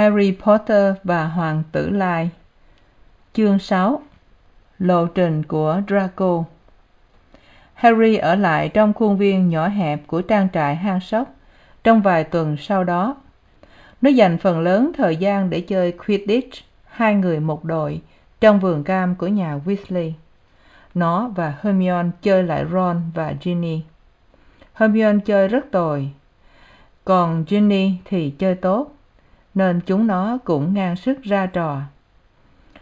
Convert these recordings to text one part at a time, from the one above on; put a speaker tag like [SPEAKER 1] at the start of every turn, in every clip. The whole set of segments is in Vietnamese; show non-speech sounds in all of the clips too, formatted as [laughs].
[SPEAKER 1] harry potter và hoàng tử lai. Chương 6, lộ trình của draco. Harry ở lại trong khuôn viên nhỏ hẹp của trang trại hang sóc trong vài tuần sau đó. Nó dành phần lớn thời gian để chơi quidditch hai người một đội trong vườn cam của nhà weasley. Nó và hermione chơi lại ron và ginny. Hermione chơi rất tồi còn ginny thì chơi tốt nên chúng nó cũng ngang sức ra trò.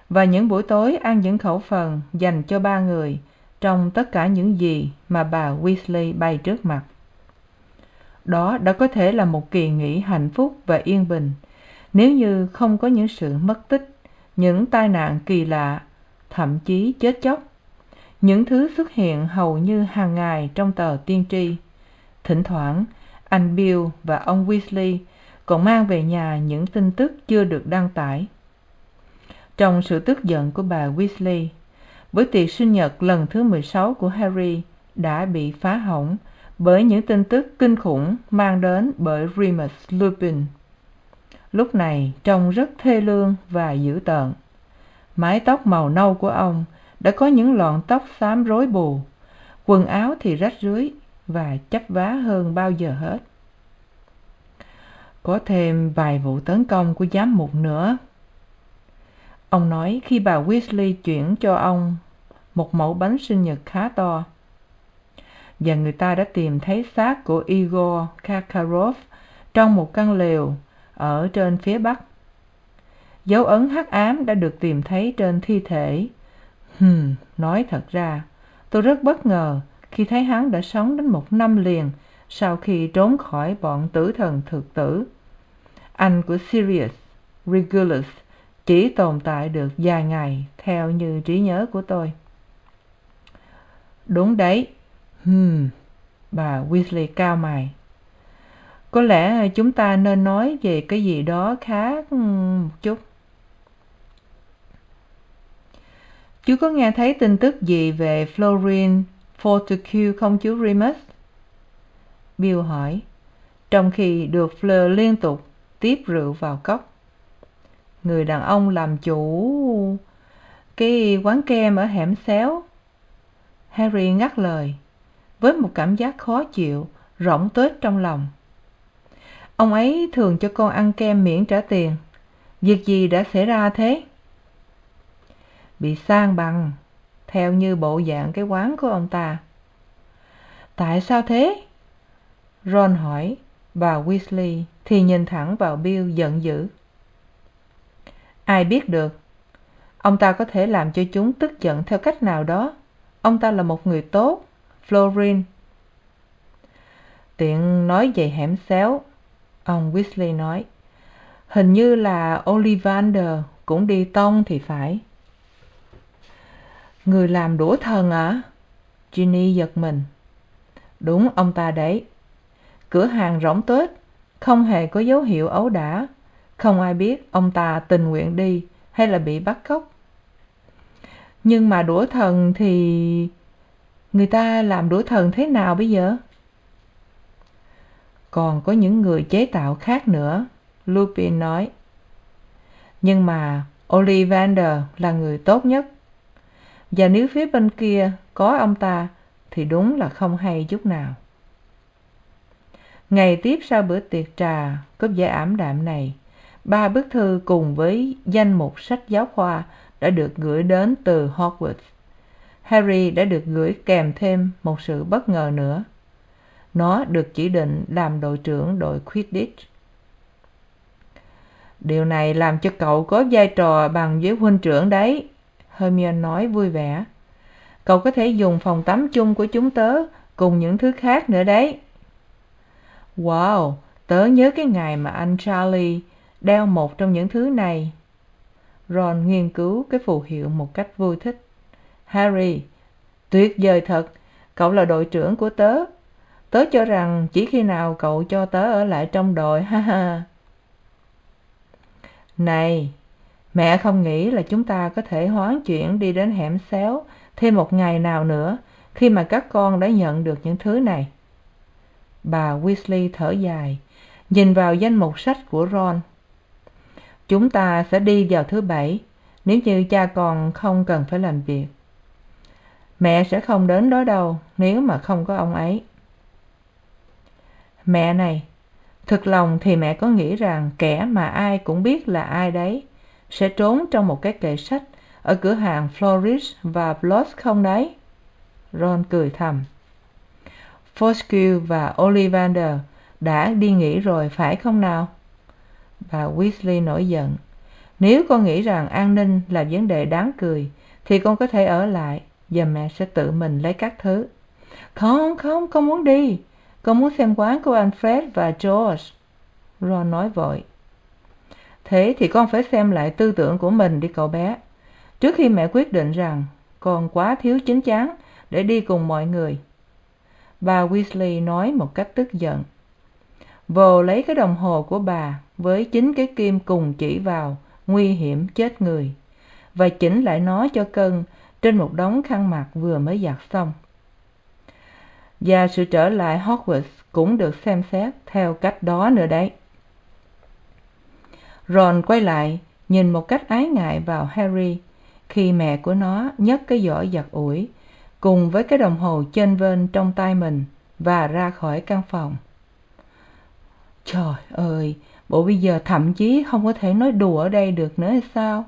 [SPEAKER 1] Và những buổi tối ăn những khẩu phần dành cho ba người trong tất cả những gì mà bà weasley bày trước mặt. Đó đã có thể là một kỳ nghỉ hạnh phúc và yên bình nếu như không có những sự mất tích, những tai nạn kỳ lạ, thậm chí chết chóc. Những thứ xuất hiện hầu như hàng ngày trong tờ tiên tri. Thỉnh thoảng, anh bill và ông weasley còn mang về nhà những tin tức chưa được đăng tải. Trong sự tức giận của bà weasley bữa tiệc sinh nhật lần thứ mười sáu của harry đã bị phá hỏng bởi những tin tức kinh khủng mang đến bởi remus lupin. Lúc này, trông rất thê lương và dữ tợn. Mái tóc màu nâu của ông đã có những lọn tóc xám rối bù, quần áo thì rách rưới và chắp vá hơn bao giờ hết có thêm vài vụ tấn công của giám mục nữa. Ông nói khi bà weasley chuyển cho ông một mẫu bánh sinh nhật khá to, và người ta đã tìm thấy xác của igor karkaroff trong một căn lều ở trên phía bắc. Dấu ấn hắc ám đã được tìm thấy trên thi thể. Hừm, nói thật ra, tôi rất bất ngờ khi thấy hắn đã sống đến một năm liền sau khi trốn khỏi bọn tử thần thực tử anh của sirius, regulus, chỉ tồn tại được vài ngày, theo như trí nhớ của tôi. Đúng đấy. Hm. bà weasley cau mày. Có lẽ chúng ta nên nói về cái gì đó khác một chút. Chú có nghe thấy tin tức gì về Florin fortescue không chú remus? Bill hỏi. Trong khi được fleur liên tục tiếp rượu vào cốc. Người đàn ông làm chủ cái quán kem ở hẻm xéo. Harry ngắt lời, với một cảm giác khó chịu, rỗng tuếch trong lòng. Ông ấy thường cho con ăn kem miễn trả tiền. Việc gì đã xảy ra thế? Bị sang bằng, theo như bộ dạng cái quán của ông ta. Tại sao thế? Ron hỏi và weasley thì nhìn thẳng vào bill giận dữ. Ai biết được, ông ta có thể làm cho chúng tức giận theo cách nào đó. Ông ta là một người tốt Florin. tiện nói về hẻm xéo, ông weasley nói. Hình như là olivander cũng đi tông thì phải. Người làm đũa thần à? Ginny giật mình. Đúng ông ta đấy cửa hàng rỗng tuếch, không hề có dấu hiệu ấu đả. Không ai biết ông ta tình nguyện đi hay là bị bắt cóc. Nhưng mà đũa thần thì người ta làm đũa thần thế nào bây giờ? Còn có những người chế tạo khác nữa, lupin nói. Nhưng mà olivander là người tốt nhất. Và nếu phía bên kia có ông ta thì đúng là không hay chút nào ngày tiếp sau bữa tiệc trà, cúp giải ảm đạm này, ba bức thư cùng với danh mục sách giáo khoa đã được gửi đến từ hogwarts. Harry đã được gửi kèm thêm một sự bất ngờ nữa. Nó được chỉ định làm đội trưởng đội quidditch. Điều này làm cho cậu có vai trò bằng với huynh trưởng đấy, hermione nói vui vẻ. Cậu có thể dùng phòng tắm chung của chúng tớ cùng những thứ khác nữa đấy wow, tớ nhớ cái ngày mà anh charlie đeo một trong những thứ này. Ron nghiên cứu cái phù hiệu một cách vui thích harry, tuyệt vời thật, cậu là đội trưởng của tớ. Tớ cho rằng chỉ khi nào cậu cho tớ ở lại trong đội, ha ha. Này, mẹ không nghĩ là chúng ta có thể hoán chuyển đi đến hẻm xéo thêm một ngày nào nữa khi mà các con đã nhận được những thứ này bà weasley thở dài, nhìn vào danh mục sách của ron. Chúng ta sẽ đi vào thứ bảy, nếu như cha con không cần phải làm việc. Mẹ sẽ không đến đó đâu, nếu mà không có ông ấy. Mẹ này, thực lòng thì mẹ có nghĩ rằng kẻ mà ai cũng biết là ai đấy sẽ trốn trong một cái kệ sách ở cửa hàng florist và bloss không đấy? Ron cười thầm foscue và ollivander đã đi nghỉ rồi, phải không nào? Bà weasley nổi giận. Nếu con nghĩ rằng an ninh là vấn đề đáng cười, thì con có thể ở lại và mẹ sẽ tự mình lấy các thứ. Không không, con muốn đi. Con muốn xem quán của alfred và george. Ron nói vội. Thế thì con phải xem lại tư tưởng của mình đi cậu bé. Trước khi mẹ quyết định rằng con quá thiếu chín chắn để đi cùng mọi người bà weasley nói một cách tức giận. Vồ lấy cái đồng hồ của bà với chính cái kim cùng chỉ vào, nguy hiểm chết người. Và chỉnh lại nó cho cân trên một đống khăn mặt vừa mới giặt xong. Và sự trở lại hogwarts cũng được xem xét theo cách đó nữa đấy. Ron quay lại, nhìn một cách ái ngại vào harry khi mẹ của nó nhấc cái giỏ giặt ủi cùng với cái đồng hồ chênh vênh trong tay mình và ra khỏi căn phòng. Trời ơi, bộ bây giờ thậm chí không có thể nói đùa ở đây được nữa hay sao?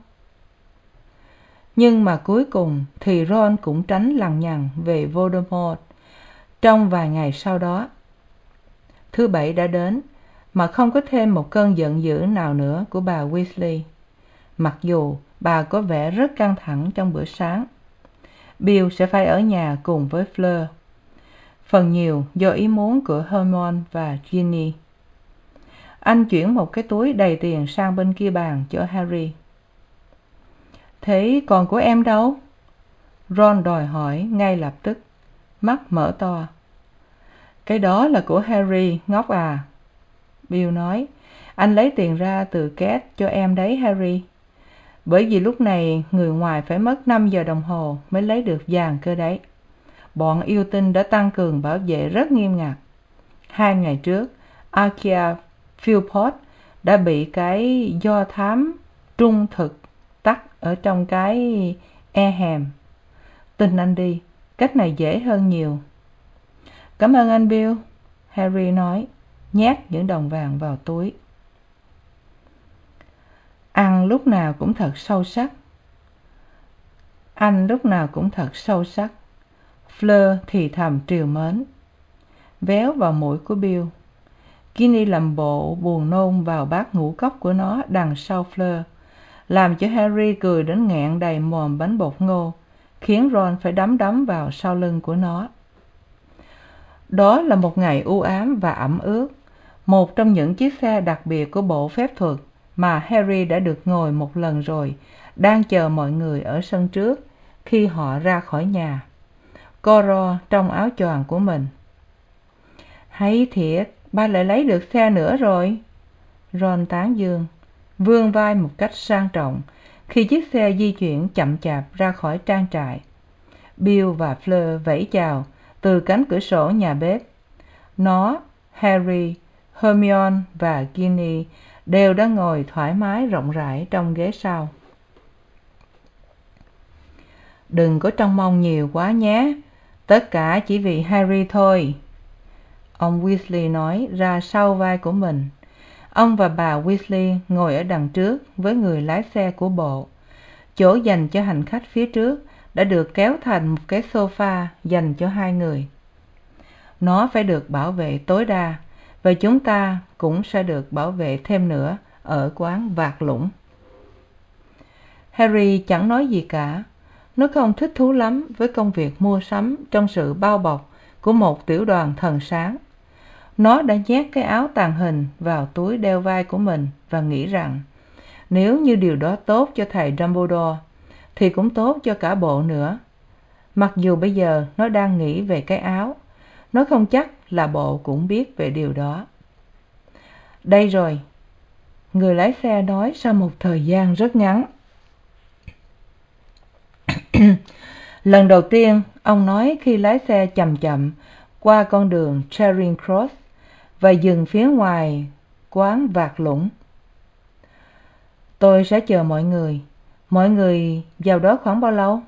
[SPEAKER 1] Nhưng mà cuối cùng thì ron cũng tránh lằng nhằng về voldemort. Trong vài ngày sau đó, thứ bảy đã đến, mà không có thêm một cơn giận dữ nào nữa của bà weasley. Mặc dù bà có vẻ rất căng thẳng trong bữa sáng bill sẽ phải ở nhà cùng với fleur. Phần nhiều do ý muốn của hermione và ginny. Anh chuyển một cái túi đầy tiền sang bên kia bàn cho harry. Thế còn của em đâu? Ron đòi hỏi ngay lập tức, mắt mở to. Cái đó là của harry, ngốc à? Bill nói. Anh lấy tiền ra từ két cho em đấy, harry bởi vì lúc này người ngoài phải mất năm giờ đồng hồ mới lấy được vàng cơ đấy. Bọn yêu tinh đã tăng cường bảo vệ rất nghiêm ngặt. Hai ngày trước Akia philpott đã bị cái do thám trung thực tắt ở trong cái e hèm. Tin anh đi, cách này dễ hơn nhiều. Cảm ơn anh, bill, harry nói, nhét những đồng vàng vào túi ăn lúc nào cũng thật sâu sắc. Anh lúc nào cũng thật sâu sắc. Fleur thì thầm trìu mến. Véo vào mũi của bill. Ginny làm bộ buồn nôn vào bát ngũ cốc của nó đằng sau fleur, làm cho harry cười đến nghẹn đầy mồm bánh bột ngô, khiến ron phải đấm đấm vào sau lưng của nó. Đó là một ngày u ám và ẩm ướt, một trong những chiếc xe đặc biệt của bộ phép thuật mà harry đã được ngồi một lần rồi, đang chờ mọi người ở sân trước, khi họ ra khỏi nhà. Coro trong áo choàng của mình. Hay thiệt, ba lại lấy được xe nữa rồi. Ron tán dương, vươn vai một cách sang trọng khi chiếc xe di chuyển chậm chạp ra khỏi trang trại. Bill và fleur vẫy chào từ cánh cửa sổ nhà bếp. Nó, harry, hermione và ginny đều đã ngồi thoải mái rộng rãi trong ghế sau. Đừng có trông mong nhiều quá nhé, tất cả chỉ vì harry thôi. Ông weasley nói ra sau vai của mình. Ông và bà weasley ngồi ở đằng trước với người lái xe của bộ. Chỗ dành cho hành khách phía trước đã được kéo thành một cái sofa dành cho hai người. Nó phải được bảo vệ tối đa và chúng ta cũng sẽ được bảo vệ thêm nữa ở quán vạc lũng. Harry chẳng nói gì cả. Nó không thích thú lắm với công việc mua sắm trong sự bao bọc của một tiểu đoàn thần sáng. Nó đã nhét cái áo tàng hình vào túi đeo vai của mình và nghĩ rằng, nếu như điều đó tốt cho thầy dumbledore, thì cũng tốt cho cả bộ nữa. Mặc dù bây giờ nó đang nghĩ về cái áo, nó không chắc là bộ cũng biết về điều đó. Đây rồi, người lái xe nói sau một thời gian rất ngắn. [clears throat] Lần đầu tiên, ông nói khi lái xe chậm chậm qua con đường charing cross và dừng phía ngoài quán vạc lũng. Tôi sẽ chờ mọi người. Mọi người vào đó khoảng bao lâu?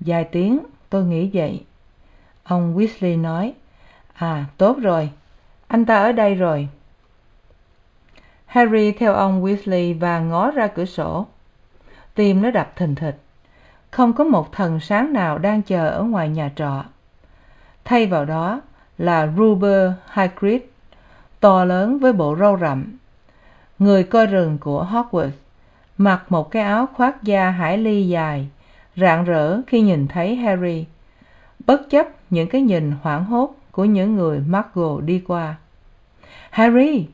[SPEAKER 1] Vài tiếng, tôi nghĩ vậy ông weasley nói à tốt rồi, anh ta ở đây rồi. Harry theo ông weasley và ngó ra cửa sổ. Tim nó đập thình thịch. Không có một thần sáng nào đang chờ ở ngoài nhà trọ. Thay vào đó là Ruber hagrid, to lớn với bộ râu rậm, người coi rừng của hogwarts, mặc một cái áo khoác da hải ly dài, rạng rỡ khi nhìn thấy harry bất chấp những cái nhìn hoảng hốt của những người muggle đi qua. Harry!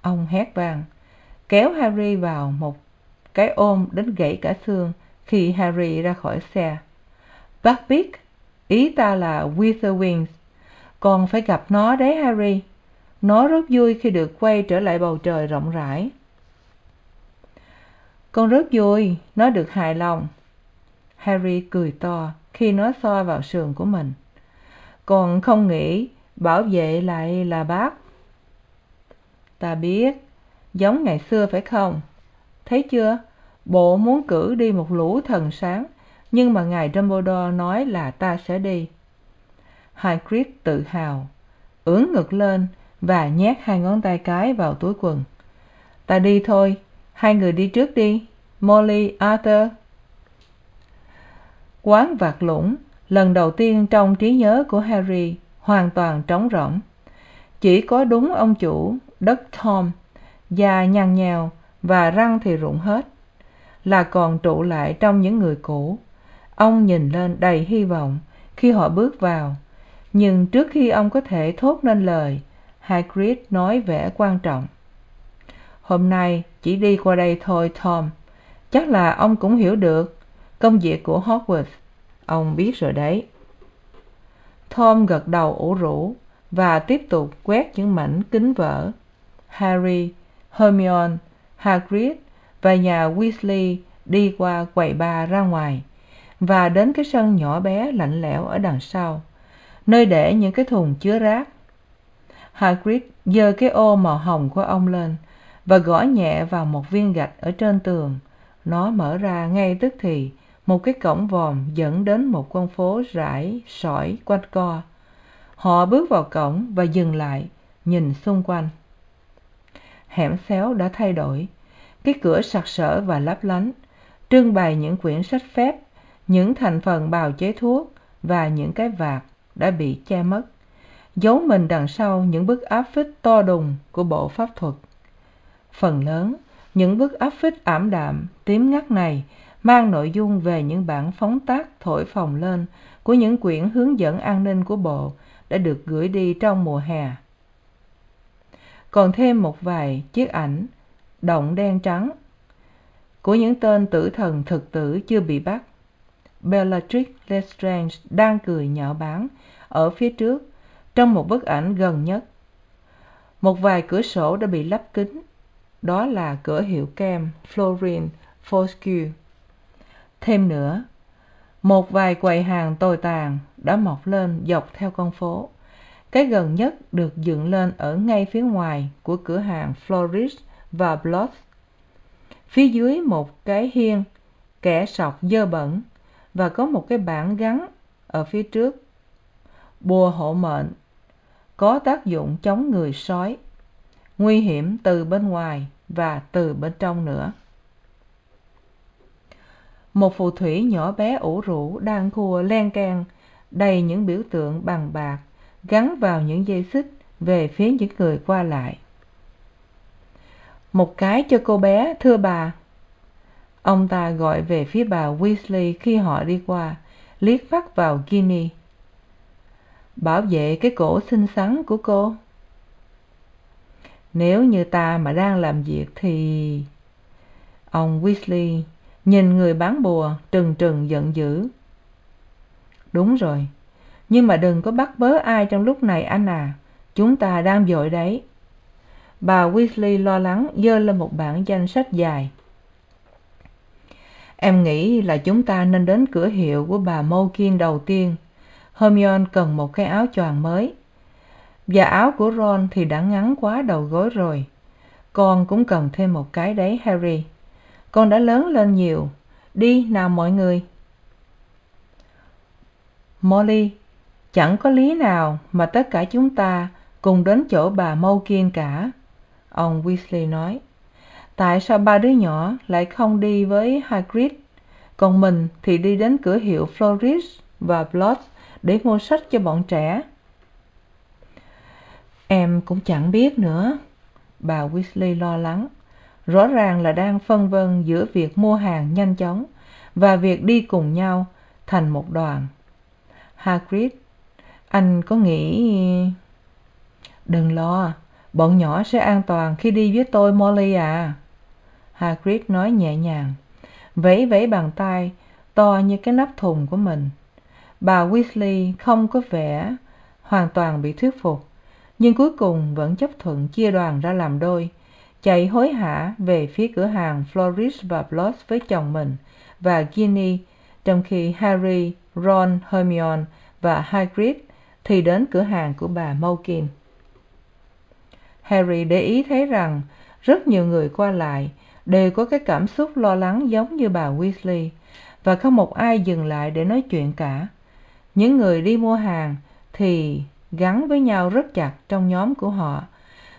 [SPEAKER 1] Ông hét vang, kéo harry vào một cái ôm đến gãy cả xương khi harry ra khỏi xe. Buckbeak ý ta là witherwings con phải gặp nó đấy harry. Nó rất vui khi được quay trở lại bầu trời rộng rãi. Con rất vui, nó được hài lòng. Harry cười to khi nó soi vào sườn của mình. Còn không nghĩ, bảo vệ lại là bác. Ta biết, giống ngày xưa phải không? Thấy chưa? Bộ muốn cử đi một lũ thần sáng, nhưng mà ngài dumbledore nói là ta sẽ đi. Hagrid tự hào, ưỡn ngực lên và nhét hai ngón tay cái vào túi quần. Ta đi thôi, hai người đi trước đi. Molly, arthur quán vạc lũng, lần đầu tiên trong trí nhớ của harry hoàn toàn trống rỗng. Chỉ có đúng ông chủ đất tom da nhăn nheo và răng thì rụng hết, là còn trụ lại trong những người cũ. Ông nhìn lên đầy hy vọng khi họ bước vào, nhưng trước khi ông có thể thốt nên lời, hagrid nói vẻ quan trọng. Hôm nay chỉ đi qua đây thôi, tom. Chắc là ông cũng hiểu được công việc của hogwarts, ông biết rồi đấy. Tom gật đầu ủ rũ và tiếp tục quét những mảnh kính vỡ. Harry, hermione, hagrid và nhà weasley đi qua quầy bar ra ngoài và đến cái sân nhỏ bé lạnh lẽo ở đằng sau, nơi để những cái thùng chứa rác. Hagrid giơ cái ô màu hồng của ông lên và gõ nhẹ vào một viên gạch ở trên tường. Nó mở ra ngay tức thì một cái cổng vòm dẫn đến một con phố rải sỏi quanh co. Họ bước vào cổng và dừng lại, nhìn xung quanh. Hẻm xéo đã thay đổi. Cái cửa sặc sỡ và lấp lánh, trưng bày những quyển sách phép, những thành phần bào chế thuốc và những cái vạt đã bị che mất, giấu mình đằng sau những bức áp phích to đùng của bộ pháp thuật. Phần lớn, những bức áp phích ảm đạm, tím ngắt này mang nội dung về những bản phóng tác thổi phồng lên của những quyển hướng dẫn an ninh của bộ đã được gửi đi trong mùa hè. Còn thêm một vài chiếc ảnh động đen trắng của những tên tử thần thực tử chưa bị bắt. Bellatrix lestrange đang cười nhạo báng ở phía trước trong một bức ảnh gần nhất. Một vài cửa sổ đã bị lắp kính đó là cửa hiệu kem florin foscue thêm nữa. Một vài quầy hàng tồi tàn đã mọc lên dọc theo con phố. Cái gần nhất được dựng lên ở ngay phía ngoài của cửa hàng floris và blotz phía dưới một cái hiên, kẻ sọc dơ bẩn, và có một cái bảng gắn ở phía trước. Bùa hộ mệnh, có tác dụng chống người sói. Nguy hiểm từ bên ngoài và từ bên trong nữa một phù thủy nhỏ bé ủ rũ đang khua len keng, đầy những biểu tượng bằng bạc, gắn vào những dây xích về phía những người qua lại. Một cái cho cô bé, thưa bà. Ông ta gọi về phía bà weasley khi họ đi qua, liếc mắt vào ginny. Bảo vệ cái cổ xinh xắn của cô. Nếu như ta mà đang làm việc thì ông weasley nhìn người bán bùa, trừng trừng giận dữ. Đúng rồi, nhưng mà đừng có bắt bớ ai trong lúc này anh à chúng ta đang vội đấy. Bà weasley lo lắng giơ lên một bảng danh sách dài. Em nghĩ là chúng ta nên đến cửa hiệu của bà Morkin đầu tiên. Hermione cần một cái áo choàng mới. Và áo của ron thì đã ngắn quá đầu gối rồi. Con cũng cần thêm một cái đấy, harry con đã lớn lên nhiều. Đi nào mọi người. Molly, chẳng có lý nào mà tất cả chúng ta cùng đến chỗ bà Maukin cả. Ông weasley nói, tại sao ba đứa nhỏ lại không đi với hagrid? Còn mình thì đi đến cửa hiệu floris và blot để mua sách cho bọn trẻ. Em cũng chẳng biết nữa, bà weasley lo lắng rõ ràng là đang phân vân giữa việc mua hàng nhanh chóng và việc đi cùng nhau thành một đoàn. Hagrid, anh có nghĩ đừng lo, bọn nhỏ sẽ an toàn khi đi với tôi, molly à. Hagrid nói nhẹ nhàng, vẫy vẫy bàn tay, to như cái nắp thùng của mình. Bà weasley không có vẻ hoàn toàn bị thuyết phục, nhưng cuối cùng vẫn chấp thuận chia đoàn ra làm đôi chạy hối hả về phía cửa hàng floris và blotts với chồng mình và ginny, trong khi harry, ron, hermione và hagrid thì đến cửa hàng của bà Maukin. harry để ý thấy rằng rất nhiều người qua lại đều có cái cảm xúc lo lắng giống như bà weasley và không một ai dừng lại để nói chuyện cả những người đi mua hàng thì gắn với nhau rất chặt trong nhóm của họ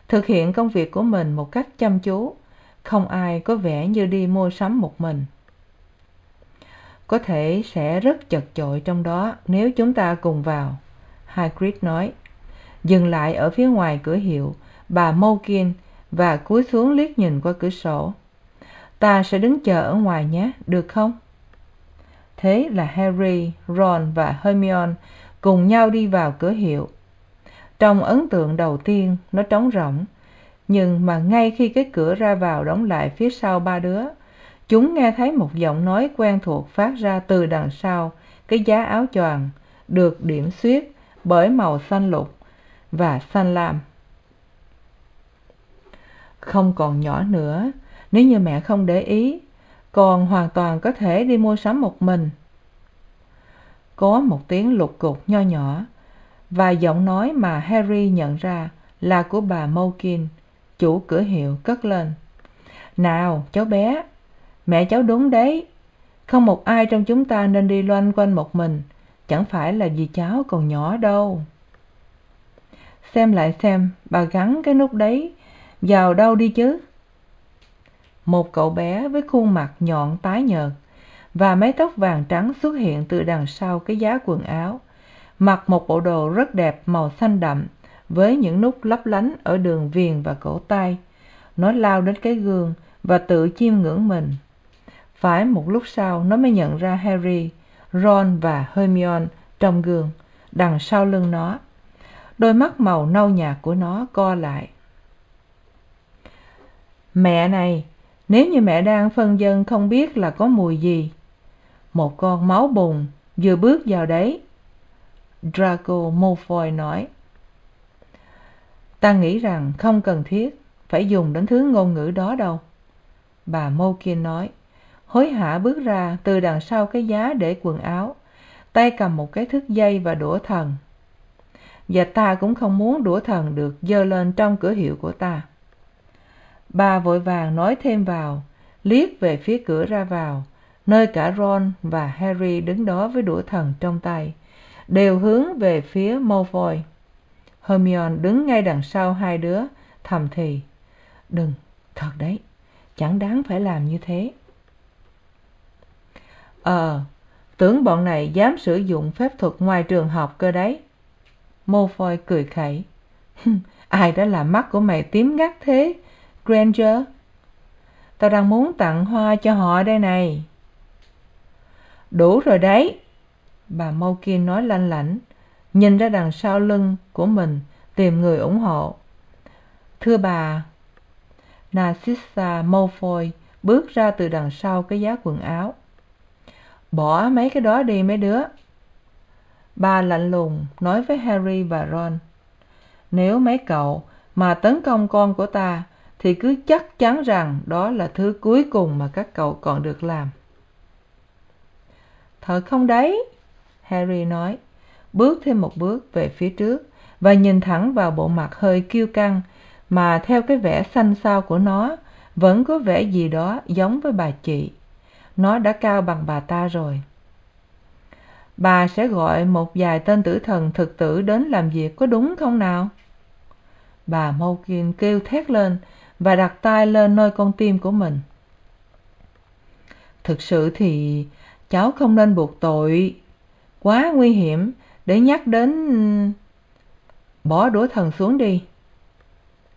[SPEAKER 1] thực hiện công việc của mình một cách chăm chú. Không ai có vẻ như đi mua sắm một mình. Có thể sẽ rất chật chội trong đó nếu chúng ta cùng vào hagrid nói. Dừng lại ở phía ngoài cửa hiệu, bà Maukin và cúi xuống liếc nhìn qua cửa sổ. Ta sẽ đứng chờ ở ngoài nhé, được không? Thế là harry, ron và hermione cùng nhau đi vào cửa hiệu trong ấn tượng đầu tiên, nó trống rỗng. Nhưng mà ngay khi cái cửa ra vào đóng lại phía sau ba đứa, chúng nghe thấy một giọng nói quen thuộc phát ra từ đằng sau. Cái giá áo choàng được điểm xuyết bởi màu xanh lục và xanh lam. Không còn nhỏ nữa, nếu như mẹ không để ý, còn hoàn toàn có thể đi mua sắm một mình. Có một tiếng lục cục nho nhỏ và giọng nói mà harry nhận ra là của bà Maukin, chủ cửa hiệu cất lên. Nào cháu bé mẹ cháu đúng đấy. Không một ai trong chúng ta nên đi loanh quanh một mình. Chẳng phải là vì cháu còn nhỏ đâu. Xem lại xem bà gắn cái nút đấy vào đâu đi chứ? Một cậu bé với khuôn mặt nhọn tái nhợt và mái tóc vàng trắng xuất hiện từ đằng sau cái giá quần áo mặc một bộ đồ rất đẹp màu xanh đậm, với những nút lấp lánh ở đường viền và cổ tay. Nó lao đến cái gương và tự chiêm ngưỡng mình. Phải một lúc sau, nó mới nhận ra harry, ron và hermione trong gương, đằng sau lưng nó. Đôi mắt màu nâu nhạt của nó co lại. Mẹ này, nếu như mẹ đang phân dân không biết là có mùi gì. Một con máu bùn vừa bước vào đấy draco malfoy nói, ta nghĩ rằng không cần thiết phải dùng đến thứ ngôn ngữ đó đâu. Bà Maukin nói, hối hả bước ra từ đằng sau cái giá để quần áo, tay cầm một cái thước dây và đũa thần. Và ta cũng không muốn đũa thần được giơ lên trong cửa hiệu của ta. Bà vội vàng nói thêm vào, liếc về phía cửa ra vào, nơi cả ron và harry đứng đó với đũa thần trong tay đều hướng về phía malfoy. Hermione đứng ngay đằng sau hai đứa, thầm thì, đừng, thật đấy, chẳng đáng phải làm như thế. Ờ tưởng bọn này dám sử dụng phép thuật ngoài trường học cơ đấy. Malfoy cười khẩy. Ai đã làm mắt của mày tím ngắt thế, granger? Tao đang muốn tặng hoa cho họ đây này. Đủ rồi đấy bà Maukin nói lanh lảnh, nhìn ra đằng sau lưng của mình, tìm người ủng hộ. Thưa bà, narcissa malfoy bước ra từ đằng sau cái giá quần áo. Bỏ mấy cái đó đi mấy đứa. Bà lạnh lùng nói với harry và ron, nếu mấy cậu mà tấn công con của ta thì cứ chắc chắn rằng đó là thứ cuối cùng mà các cậu còn được làm. Thật không đấy harry nói. Bước thêm một bước về phía trước và nhìn thẳng vào bộ mặt hơi kiêu căng mà theo cái vẻ xanh xao của nó, vẫn có vẻ gì đó giống với bà chị. Nó đã cao bằng bà ta rồi. Bà sẽ gọi một vài tên tử thần thực tử đến làm việc có đúng không nào? Bà Morgan kêu thét lên và đặt tay lên nơi con tim của mình. Thực sự thì cháu không nên buộc tội quá nguy hiểm để nhắc đến bỏ đũa thần xuống đi.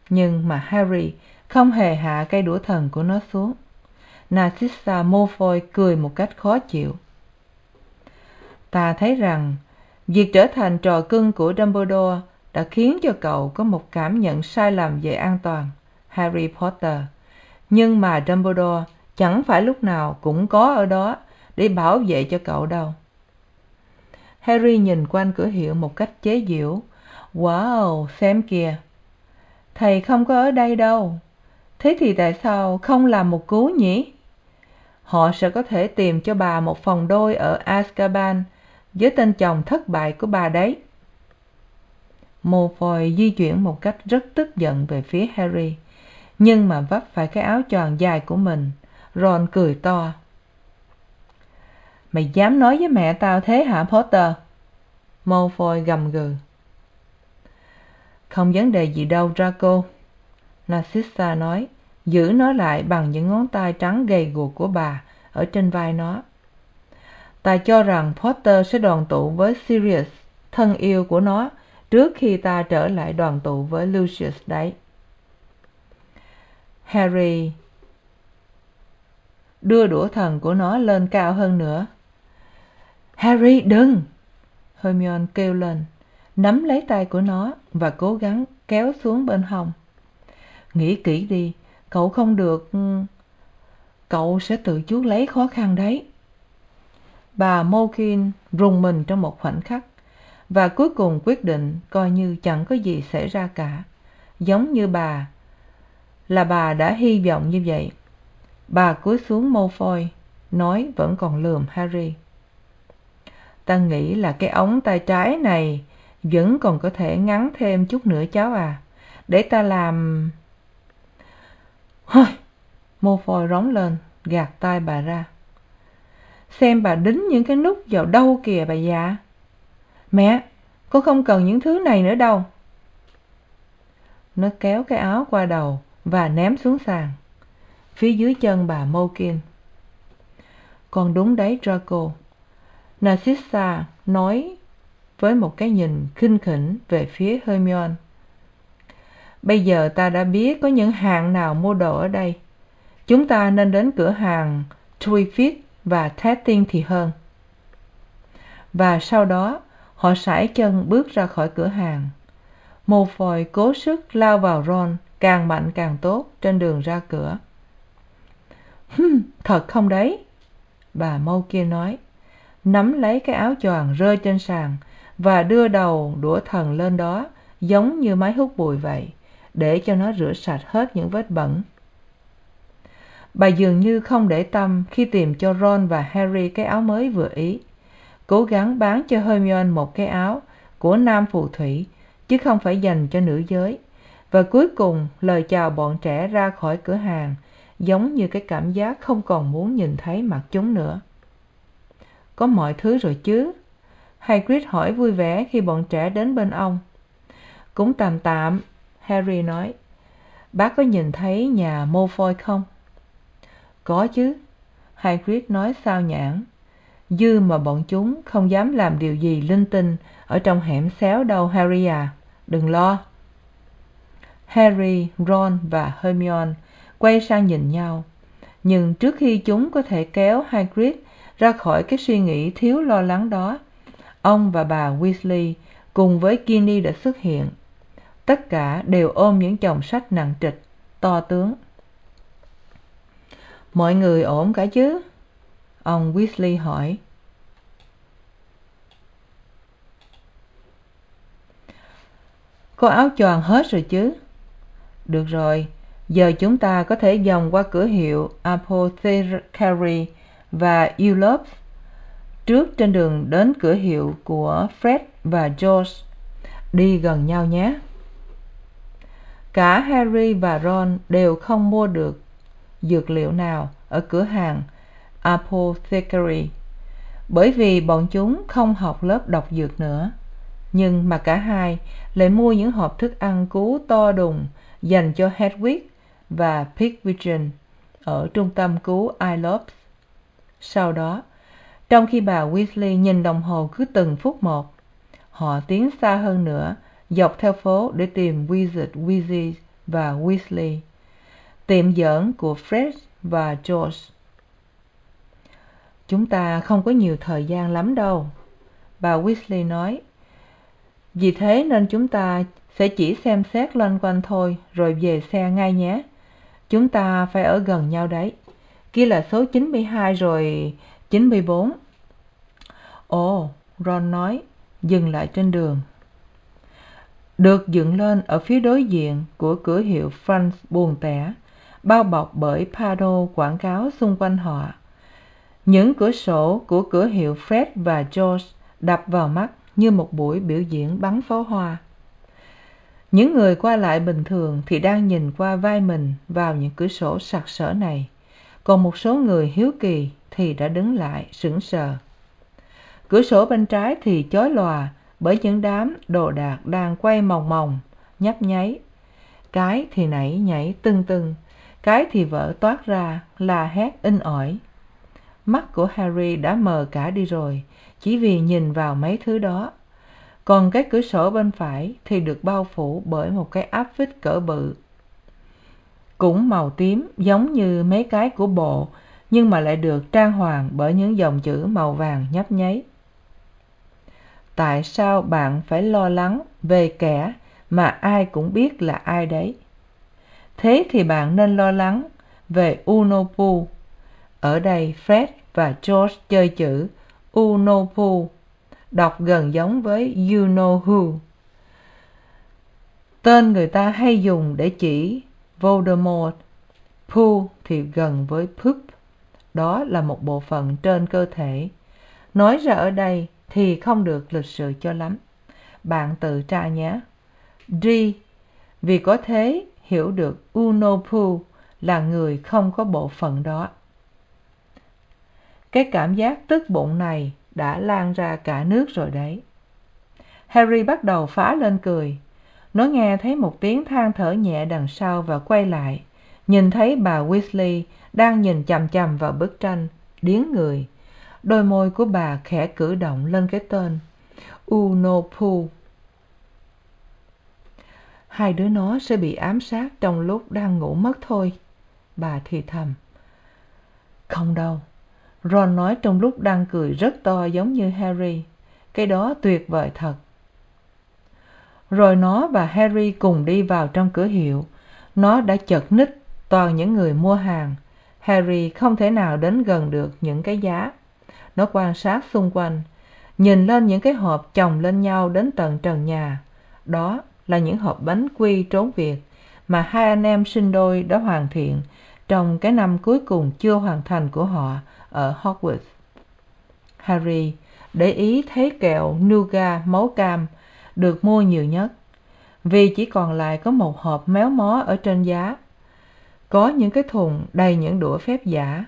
[SPEAKER 1] Nhưng mà harry không hề hạ cây đũa thần của nó xuống. Narcissa malfoy cười một cách khó chịu. Ta thấy rằng, việc trở thành trò cưng của dumbledore đã khiến cho cậu có một cảm nhận sai lầm về an toàn, harry potter. Nhưng mà dumbledore chẳng phải lúc nào cũng có ở đó để bảo vệ cho cậu đâu harry nhìn quanh cửa hiệu một cách chế giễu. Wow, xem kìa. Thầy không có ở đây đâu. Thế thì tại sao không làm một cú nhỉ? Họ sẽ có thể tìm cho bà một phòng đôi ở azkaban với tên chồng thất bại của bà đấy. Mô phôi di chuyển một cách rất tức giận về phía harry, nhưng mà vấp phải cái áo choàng dài của mình. Ron cười to mày dám nói với mẹ tao thế hả, potter? Mô phôi gầm gừ. Không vấn đề gì đâu, draco. Narcissa nói, giữ nó lại bằng những ngón tay trắng gầy guộc của bà ở trên vai nó. Ta cho rằng potter sẽ đoàn tụ với sirius, thân yêu của nó, trước khi ta trở lại đoàn tụ với lucius đấy. Harry đưa đũa thần của nó lên cao hơn nữa harry, đừng! Hermione kêu lên, nắm lấy tay của nó và cố gắng kéo xuống bên hông. Nghĩ kỹ đi, cậu không được ừ, cậu sẽ tự chuốc lấy khó khăn đấy. Bà Morkin rùng mình trong một khoảnh khắc và cuối cùng quyết định coi như chẳng có gì xảy ra cả. Giống như bà, là bà đã hy vọng như vậy. Bà cúi xuống mô phôi nói vẫn còn lườm harry ta nghĩ là cái ống tay trái này vẫn còn có thể ngắn thêm chút nữa cháu à. Để ta làm. Hôi mô phôi rống lên, gạt tay bà ra. Xem bà đính những cái nút vào đâu kìa bà già. Mẹ con không cần những thứ này nữa đâu. Nó kéo cái áo qua đầu và ném xuống sàn. Phía dưới chân bà Morkin. con đúng đấy, draco narcissa nói với một cái nhìn khinh khỉnh về phía hermione. Bây giờ ta đã biết có những hàng nào mua đồ ở đây. Chúng ta nên đến cửa hàng Twifit và Tatting thì hơn. Và sau đó, họ sải chân bước ra khỏi cửa hàng. Mồ phồi cố sức lao vào ron, càng mạnh càng tốt trên đường ra cửa. Hừm, thật không đấy? Bà mâu kia nói nắm lấy cái áo choàng rơi trên sàn và đưa đầu đũa thần lên đó, giống như máy hút bụi vậy, để cho nó rửa sạch hết những vết bẩn. Bà dường như không để tâm khi tìm cho ron và harry cái áo mới vừa ý, cố gắng bán cho hermione một cái áo của nam phù thủy, chứ không phải dành cho nữ giới. Và cuối cùng, lời chào bọn trẻ ra khỏi cửa hàng, giống như cái cảm giác không còn muốn nhìn thấy mặt chúng nữa có mọi thứ rồi chứ? Hagrid hỏi vui vẻ khi bọn trẻ đến bên ông. Cũng tạm tạm, harry nói. Bác có nhìn thấy nhà mô phôi không? Có chứ, hagrid nói sao nhãng dư mà bọn chúng không dám làm điều gì linh tinh ở trong hẻm xéo đâu, harry à. Đừng lo. Harry, ron và hermione quay sang nhìn nhau. Nhưng trước khi chúng có thể kéo hagrid ra khỏi cái suy nghĩ thiếu lo lắng đó. Ông và bà weasley cùng với ginny đã xuất hiện. Tất cả đều ôm những chồng sách nặng trịch, to tướng. Mọi người ổn cả chứ? Ông weasley hỏi. Có áo choàng hết rồi chứ? Được rồi, giờ chúng ta có thể vòng qua cửa hiệu apothecary và Eulopes trước trên đường đến cửa hiệu của fred và george, đi gần nhau nhé. Cả harry và ron đều không mua được dược liệu nào ở cửa hàng apothecary. Bởi vì bọn chúng không học lớp đọc dược nữa, nhưng mà cả hai lại mua những hộp thức ăn cứu to đùng dành cho hedwig và pigwidgeon ở trung tâm cứu ilops sau đó, trong khi bà weasley nhìn đồng hồ cứ từng phút một, họ tiến xa hơn nữa, dọc theo phố để tìm wizard wizzy và weasley, tiệm giỡn của fred và george. Chúng ta không có nhiều thời gian lắm đâu, bà weasley nói. Vì thế nên chúng ta sẽ chỉ xem xét loanh quanh thôi, rồi về xe ngay nhé. Chúng ta phải ở gần nhau đấy kia là số chín mươi hai rồi, chín mươi bốn. Ồ, ron nói, dừng lại trên đường. Được dựng lên ở phía đối diện của cửa hiệu franz buồn tẻ, bao bọc bởi panel quảng cáo xung quanh họ. Những cửa sổ của cửa hiệu fred và george đập vào mắt như một buổi biểu diễn bắn pháo hoa. Những người qua lại bình thường thì đang nhìn qua vai mình vào những cửa sổ sặc sỡ này còn một số người hiếu kỳ thì đã đứng lại sững sờ. Cửa sổ bên trái thì chói lòa bởi những đám đồ đạc đang quay mòng mòng, nhấp nháy. Cái thì nảy nhảy tưng tưng, cái thì vỡ toát ra la hét in ỏi. Mắt của harry đã mờ cả đi rồi, chỉ vì nhìn vào mấy thứ đó. Còn cái cửa sổ bên phải thì được bao phủ bởi một cái áp phích cỡ bự cũng màu tím giống như mấy cái của bộ, nhưng mà lại được trang hoàng bởi những dòng chữ màu vàng nhấp nháy. Tại sao bạn phải lo lắng về kẻ mà ai cũng biết là ai đấy? Thế thì bạn nên lo lắng về unopu. Ở đây fred và george chơi chữ unopu, đọc gần giống với you know who tên người ta hay dùng để chỉ voldemort. Pooh thì gần với poop. Đó là một bộ phận trên cơ thể. Nói ra ở đây thì không được lịch sự cho lắm. Bạn tự tra nhé. D. Vì có thế, hiểu được unopu là người không có bộ phận đó. Cái cảm giác tức bụng này đã lan ra cả nước rồi đấy. Harry bắt đầu phá lên cười nó nghe thấy một tiếng than thở nhẹ đằng sau và quay lại. Nhìn thấy bà weasley đang nhìn chằm chằm vào bức tranh, điếng người. Đôi môi của bà khẽ cử động lên cái tên, unopu. Hai đứa nó sẽ bị ám sát trong lúc đang ngủ mất thôi, bà thì thầm. Không đâu. Ron nói trong lúc đang cười rất to giống như harry. Cái đó tuyệt vời thật rồi nó và harry cùng đi vào trong cửa hiệu. Nó đã chật ních toàn những người mua hàng. Harry không thể nào đến gần được những cái giá. Nó quan sát xung quanh, nhìn lên những cái hộp chồng lên nhau đến tận trần nhà. Đó là những hộp bánh quy trốn việc mà hai anh em sinh đôi đã hoàn thiện trong cái năm cuối cùng chưa hoàn thành của họ ở hogwarts. Harry để ý thấy kẹo nougat máu cam được mua nhiều nhất. Vì chỉ còn lại có một hộp méo mó ở trên giá. Có những cái thùng đầy những đũa phép giả.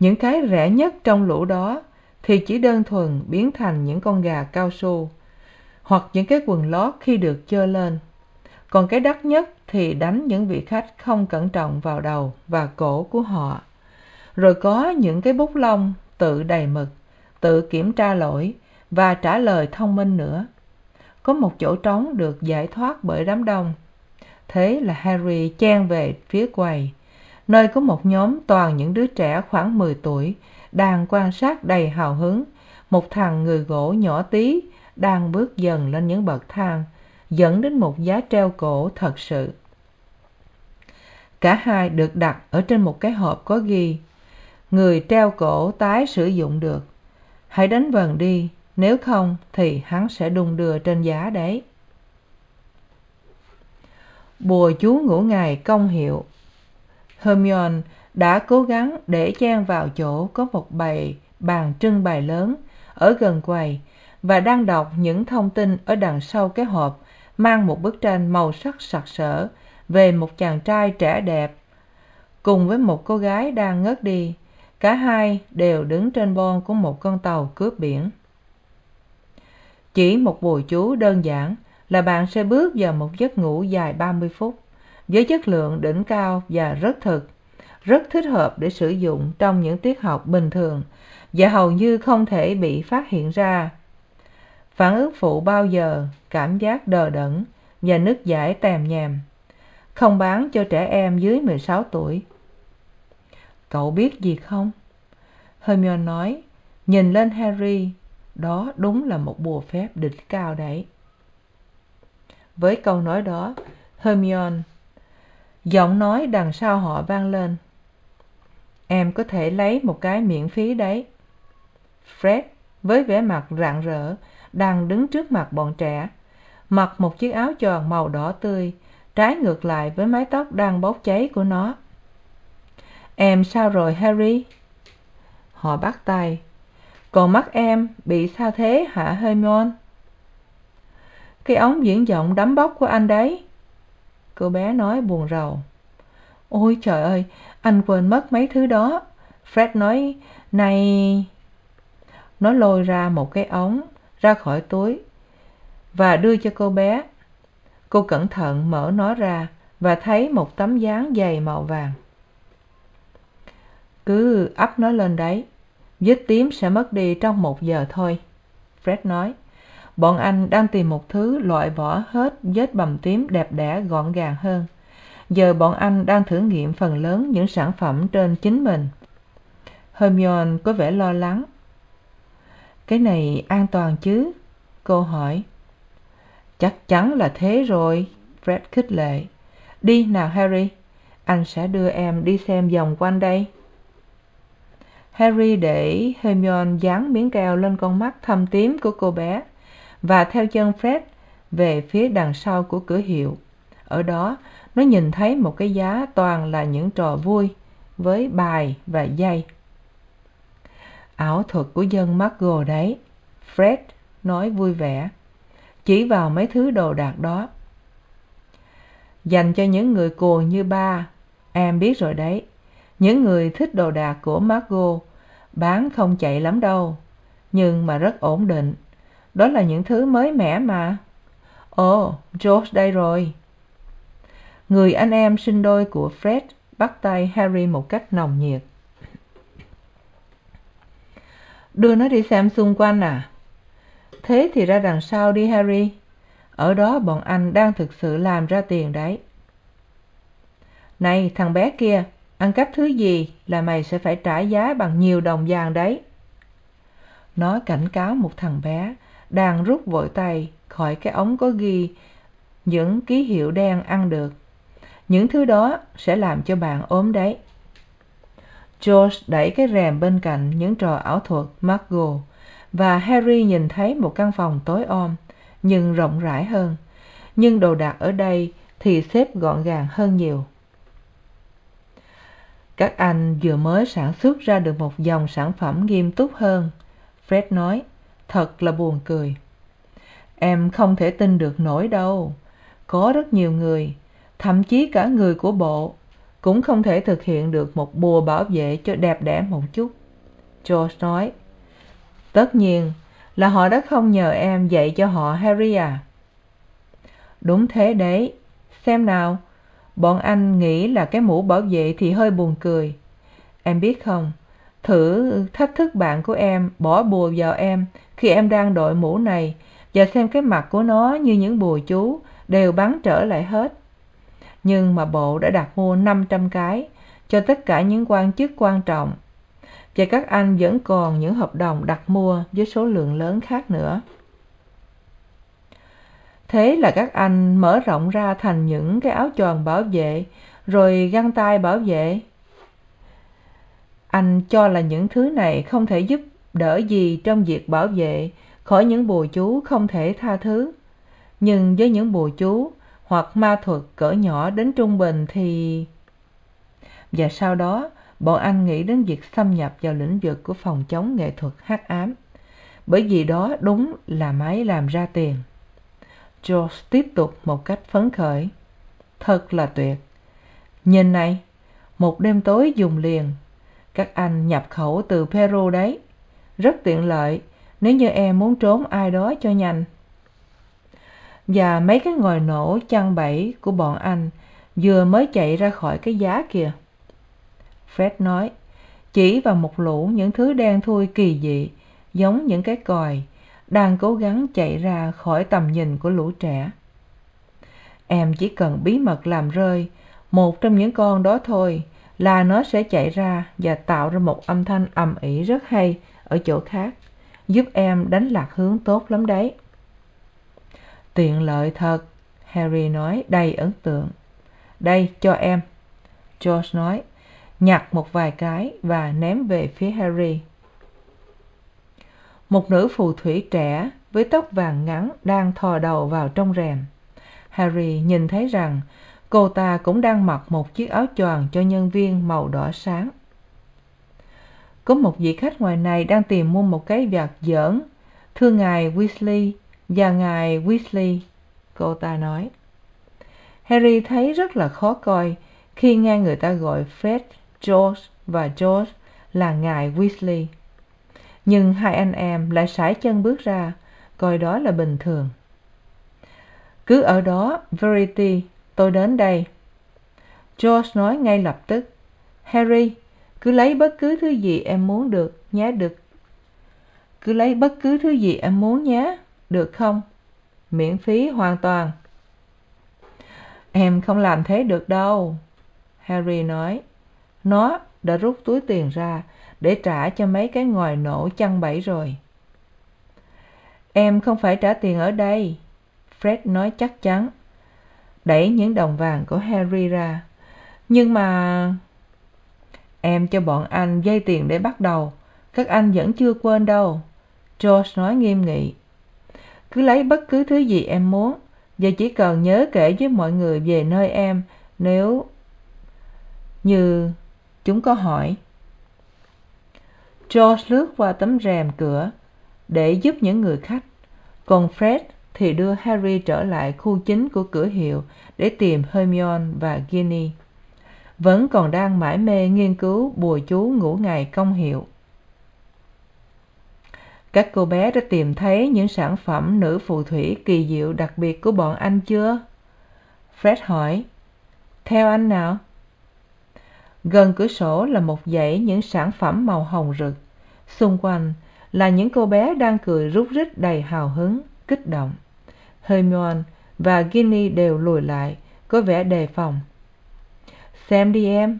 [SPEAKER 1] Những cái rẻ nhất trong lũ đó thì chỉ đơn thuần biến thành những con gà cao su hoặc những cái quần lót khi được chơ lên. Còn cái đắt nhất thì đánh những vị khách không cẩn trọng vào đầu và cổ của họ. Rồi có những cái bút lông tự đầy mực, tự kiểm tra lỗi và trả lời thông minh nữa có một chỗ trống được giải thoát bởi đám đông. Thế là harry chen về phía quầy, nơi có một nhóm toàn những đứa trẻ khoảng mười tuổi đang quan sát đầy hào hứng. Một thằng người gỗ nhỏ tí đang bước dần lên những bậc thang, dẫn đến một giá treo cổ thật sự. Cả hai được đặt ở trên một cái hộp có ghi, người treo cổ tái sử dụng được. Hãy đánh vần đi nếu không, thì hắn sẽ đung đưa trên giá đấy. Bùa chú ngủ ngày công hiệu. Hermione đã cố gắng để chen vào chỗ có một bày bàn trưng bày lớn ở gần quầy và đang đọc những thông tin ở đằng sau cái hộp, mang một bức tranh màu sắc sặc sỡ về một chàng trai trẻ đẹp cùng với một cô gái đang ngất đi. Cả hai đều đứng trên bon của một con tàu cướp biển chỉ một bùa chú đơn giản là bạn sẽ bước vào một giấc ngủ dài ba mươi phút với chất lượng đỉnh cao và rất thực, rất thích hợp để sử dụng trong những tiết học bình thường và hầu như không thể bị phát hiện ra. Phản ứng phụ bao giờ, cảm giác đờ đẫn và nứt giải tèm nhèm, không bán cho trẻ em dưới mười sáu tuổi. Cậu biết gì không? Hermione nói, nhìn lên harry đó đúng là một bùa phép đỉnh cao đấy. Với câu nói đó, hermione, giọng nói đằng sau họ vang lên. Em có thể lấy một cái miễn phí đấy. Fred, với vẻ mặt rạng rỡ, đang đứng trước mặt bọn trẻ, mặc một chiếc áo choàng màu đỏ tươi, trái ngược lại với mái tóc đang bốc cháy của nó. Em sao rồi, harry? Họ bắt tay còn mắt em bị sao thế hả, hermione? Cái ống diễn giọng đấm bóc của anh đấy. Cô bé nói buồn rầu. Ôi trời ơi, anh quên mất mấy thứ đó. Fred nói, này. Nó lôi ra một cái ống ra khỏi túi và đưa cho cô bé. Cô cẩn thận mở nó ra và thấy một tấm dáng dày màu vàng. Cứ ấp nó lên đấy vết tím sẽ mất đi trong một giờ thôi. Fred nói, bọn anh đang tìm một thứ loại bỏ hết vết bầm tím đẹp đẽ gọn gàng hơn. Giờ bọn anh đang thử nghiệm phần lớn những sản phẩm trên chính mình. Hermione có vẻ lo lắng. Cái này an toàn chứ? Cô hỏi. Chắc chắn là thế rồi, fred khích lệ. Đi nào, harry. Anh sẽ đưa em đi xem vòng quanh đây harry để hermione dán miếng keo lên con mắt thâm tím của cô bé và theo chân fred về phía đằng sau của cửa hiệu. Ở đó, nó nhìn thấy một cái giá toàn là những trò vui với bài và dây. Ảo thuật của dân McGonagall đấy, fred nói vui vẻ, chỉ vào mấy thứ đồ đạc đó. Dành cho những người cuồng như ba, em biết rồi đấy những người thích đồ đạc của margot bán không chạy lắm đâu, nhưng mà rất ổn định. Đó là những thứ mới mẻ mà. Ồ, george đây rồi. Người anh em sinh đôi của fred bắt tay harry một cách nồng nhiệt. Đưa nó đi xem xung quanh à? Thế thì ra đằng sau đi, harry. Ở đó bọn anh đang thực sự làm ra tiền đấy. Này, thằng bé kia ăn cắp thứ gì là mày sẽ phải trả giá bằng nhiều đồng vàng đấy. Nó cảnh cáo một thằng bé đang rút vội tay khỏi cái ống có ghi những ký hiệu đen ăn được. Những thứ đó sẽ làm cho bạn ốm đấy. George đẩy cái rèm bên cạnh những trò ảo thuật margot và harry nhìn thấy một căn phòng tối om, nhưng rộng rãi hơn. Nhưng đồ đạc ở đây thì xếp gọn gàng hơn nhiều các anh vừa mới sản xuất ra được một dòng sản phẩm nghiêm túc hơn. Fred nói, thật là buồn cười. Em không thể tin được nổi đâu. Có rất nhiều người, thậm chí cả người của bộ, cũng không thể thực hiện được một bùa bảo vệ cho đẹp đẽ một chút. George nói, tất nhiên là họ đã không nhờ em dạy cho họ harry à. Đúng thế đấy. Xem nào bọn anh nghĩ là cái mũ bảo vệ thì hơi buồn cười. Em biết không, thử thách thức bạn của em, bỏ bùa vào em khi em đang đội mũ này và xem cái mặt của nó như những bùa chú đều bắn trở lại hết. Nhưng mà bộ đã đặt mua năm trăm cái cho tất cả những quan chức quan trọng và các anh vẫn còn những hợp đồng đặt mua với số lượng lớn khác nữa thế là các anh mở rộng ra thành những cái áo choàng bảo vệ, rồi găng tay bảo vệ. Anh cho là những thứ này không thể giúp đỡ gì trong việc bảo vệ, khỏi những bùa chú không thể tha thứ. Nhưng với những bùa chú hoặc ma thuật cỡ nhỏ đến trung bình thì và sau đó, bọn anh nghĩ đến việc xâm nhập vào lĩnh vực của phòng chống nghệ thuật hắc ám. Bởi vì đó đúng là máy làm ra tiền george tiếp tục một cách phấn khởi. Thật là tuyệt. Nhìn này, một đêm tối dùng liền. Các anh nhập khẩu từ peru đấy. Rất tiện lợi, nếu như em muốn trốn ai đó cho nhanh. Và mấy cái ngòi nổ chăn bẫy của bọn anh vừa mới chạy ra khỏi cái giá kìa. Fred nói, chỉ vào một lũ những thứ đen thui kỳ dị, giống những cái còi đang cố gắng chạy ra khỏi tầm nhìn của lũ trẻ. Em chỉ cần bí mật làm rơi, một trong những con đó thôi là nó sẽ chạy ra và tạo ra một âm thanh ầm ĩ rất hay ở chỗ khác, giúp em đánh lạc hướng tốt lắm đấy. Tiện lợi thật, harry nói đầy ấn tượng. Đây, cho em. George nói, nhặt một vài cái và ném về phía harry một nữ phù thủy trẻ với tóc vàng ngắn đang thò đầu vào trong rèm. Harry nhìn thấy rằng cô ta cũng đang mặc một chiếc áo choàng cho nhân viên màu đỏ sáng. Có một vị khách ngoài này đang tìm mua một cái vạt giỡn. Thưa ngài weasley, và ngài weasley, cô ta nói. Harry thấy rất là khó coi khi nghe người ta gọi fred, george và george là ngài weasley nhưng hai anh em lại sải chân bước ra, coi đó là bình thường. Cứ ở đó, verity, tôi đến đây. George nói ngay lập tức, harry, cứ lấy bất cứ thứ gì em muốn được nhé, được. Cứ lấy bất cứ thứ gì em muốn nhé, được không? Miễn phí hoàn toàn. Em không làm thế được đâu, harry nói. Nó đã rút túi tiền ra để trả cho mấy cái ngòi nổ chăn bẫy rồi. Em không phải trả tiền ở đây, fred nói chắc chắn. Đẩy những đồng vàng của harry ra. Nhưng mà em cho bọn anh dây tiền để bắt đầu. Các anh vẫn chưa quên đâu, george nói nghiêm nghị. Cứ lấy bất cứ thứ gì em muốn, và chỉ cần nhớ kể với mọi người về nơi em nếu như chúng có hỏi george lướt qua tấm rèm cửa để giúp những người khách. Còn fred thì đưa harry trở lại khu chính của cửa hiệu để tìm hermione và ginny. Vẫn còn đang mải mê nghiên cứu bùa chú ngủ ngày công hiệu. Các cô bé đã tìm thấy những sản phẩm nữ phù thủy kỳ diệu đặc biệt của bọn anh chưa? Fred hỏi. Theo anh nào? Gần cửa sổ là một dãy những sản phẩm màu hồng rực xung quanh là những cô bé đang cười rúc rích đầy hào hứng, kích động. Hermione và ginny đều lùi lại, có vẻ đề phòng. Xem đi em,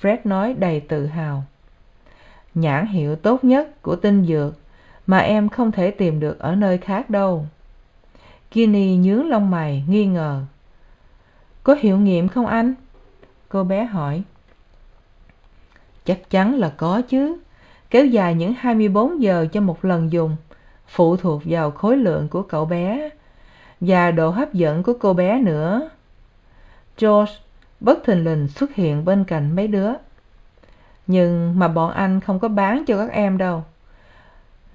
[SPEAKER 1] fred nói đầy tự hào. Nhãn hiệu tốt nhất của tinh dược mà em không thể tìm được ở nơi khác đâu. Ginny nhướng lông mày, nghi ngờ. Có hiệu nghiệm không anh? Cô bé hỏi. Chắc chắn là có chứ kéo dài những hai mươi bốn giờ cho một lần dùng, phụ thuộc vào khối lượng của cậu bé và độ hấp dẫn của cô bé nữa. George bất thình lình xuất hiện bên cạnh mấy đứa. Nhưng mà bọn anh không có bán cho các em đâu.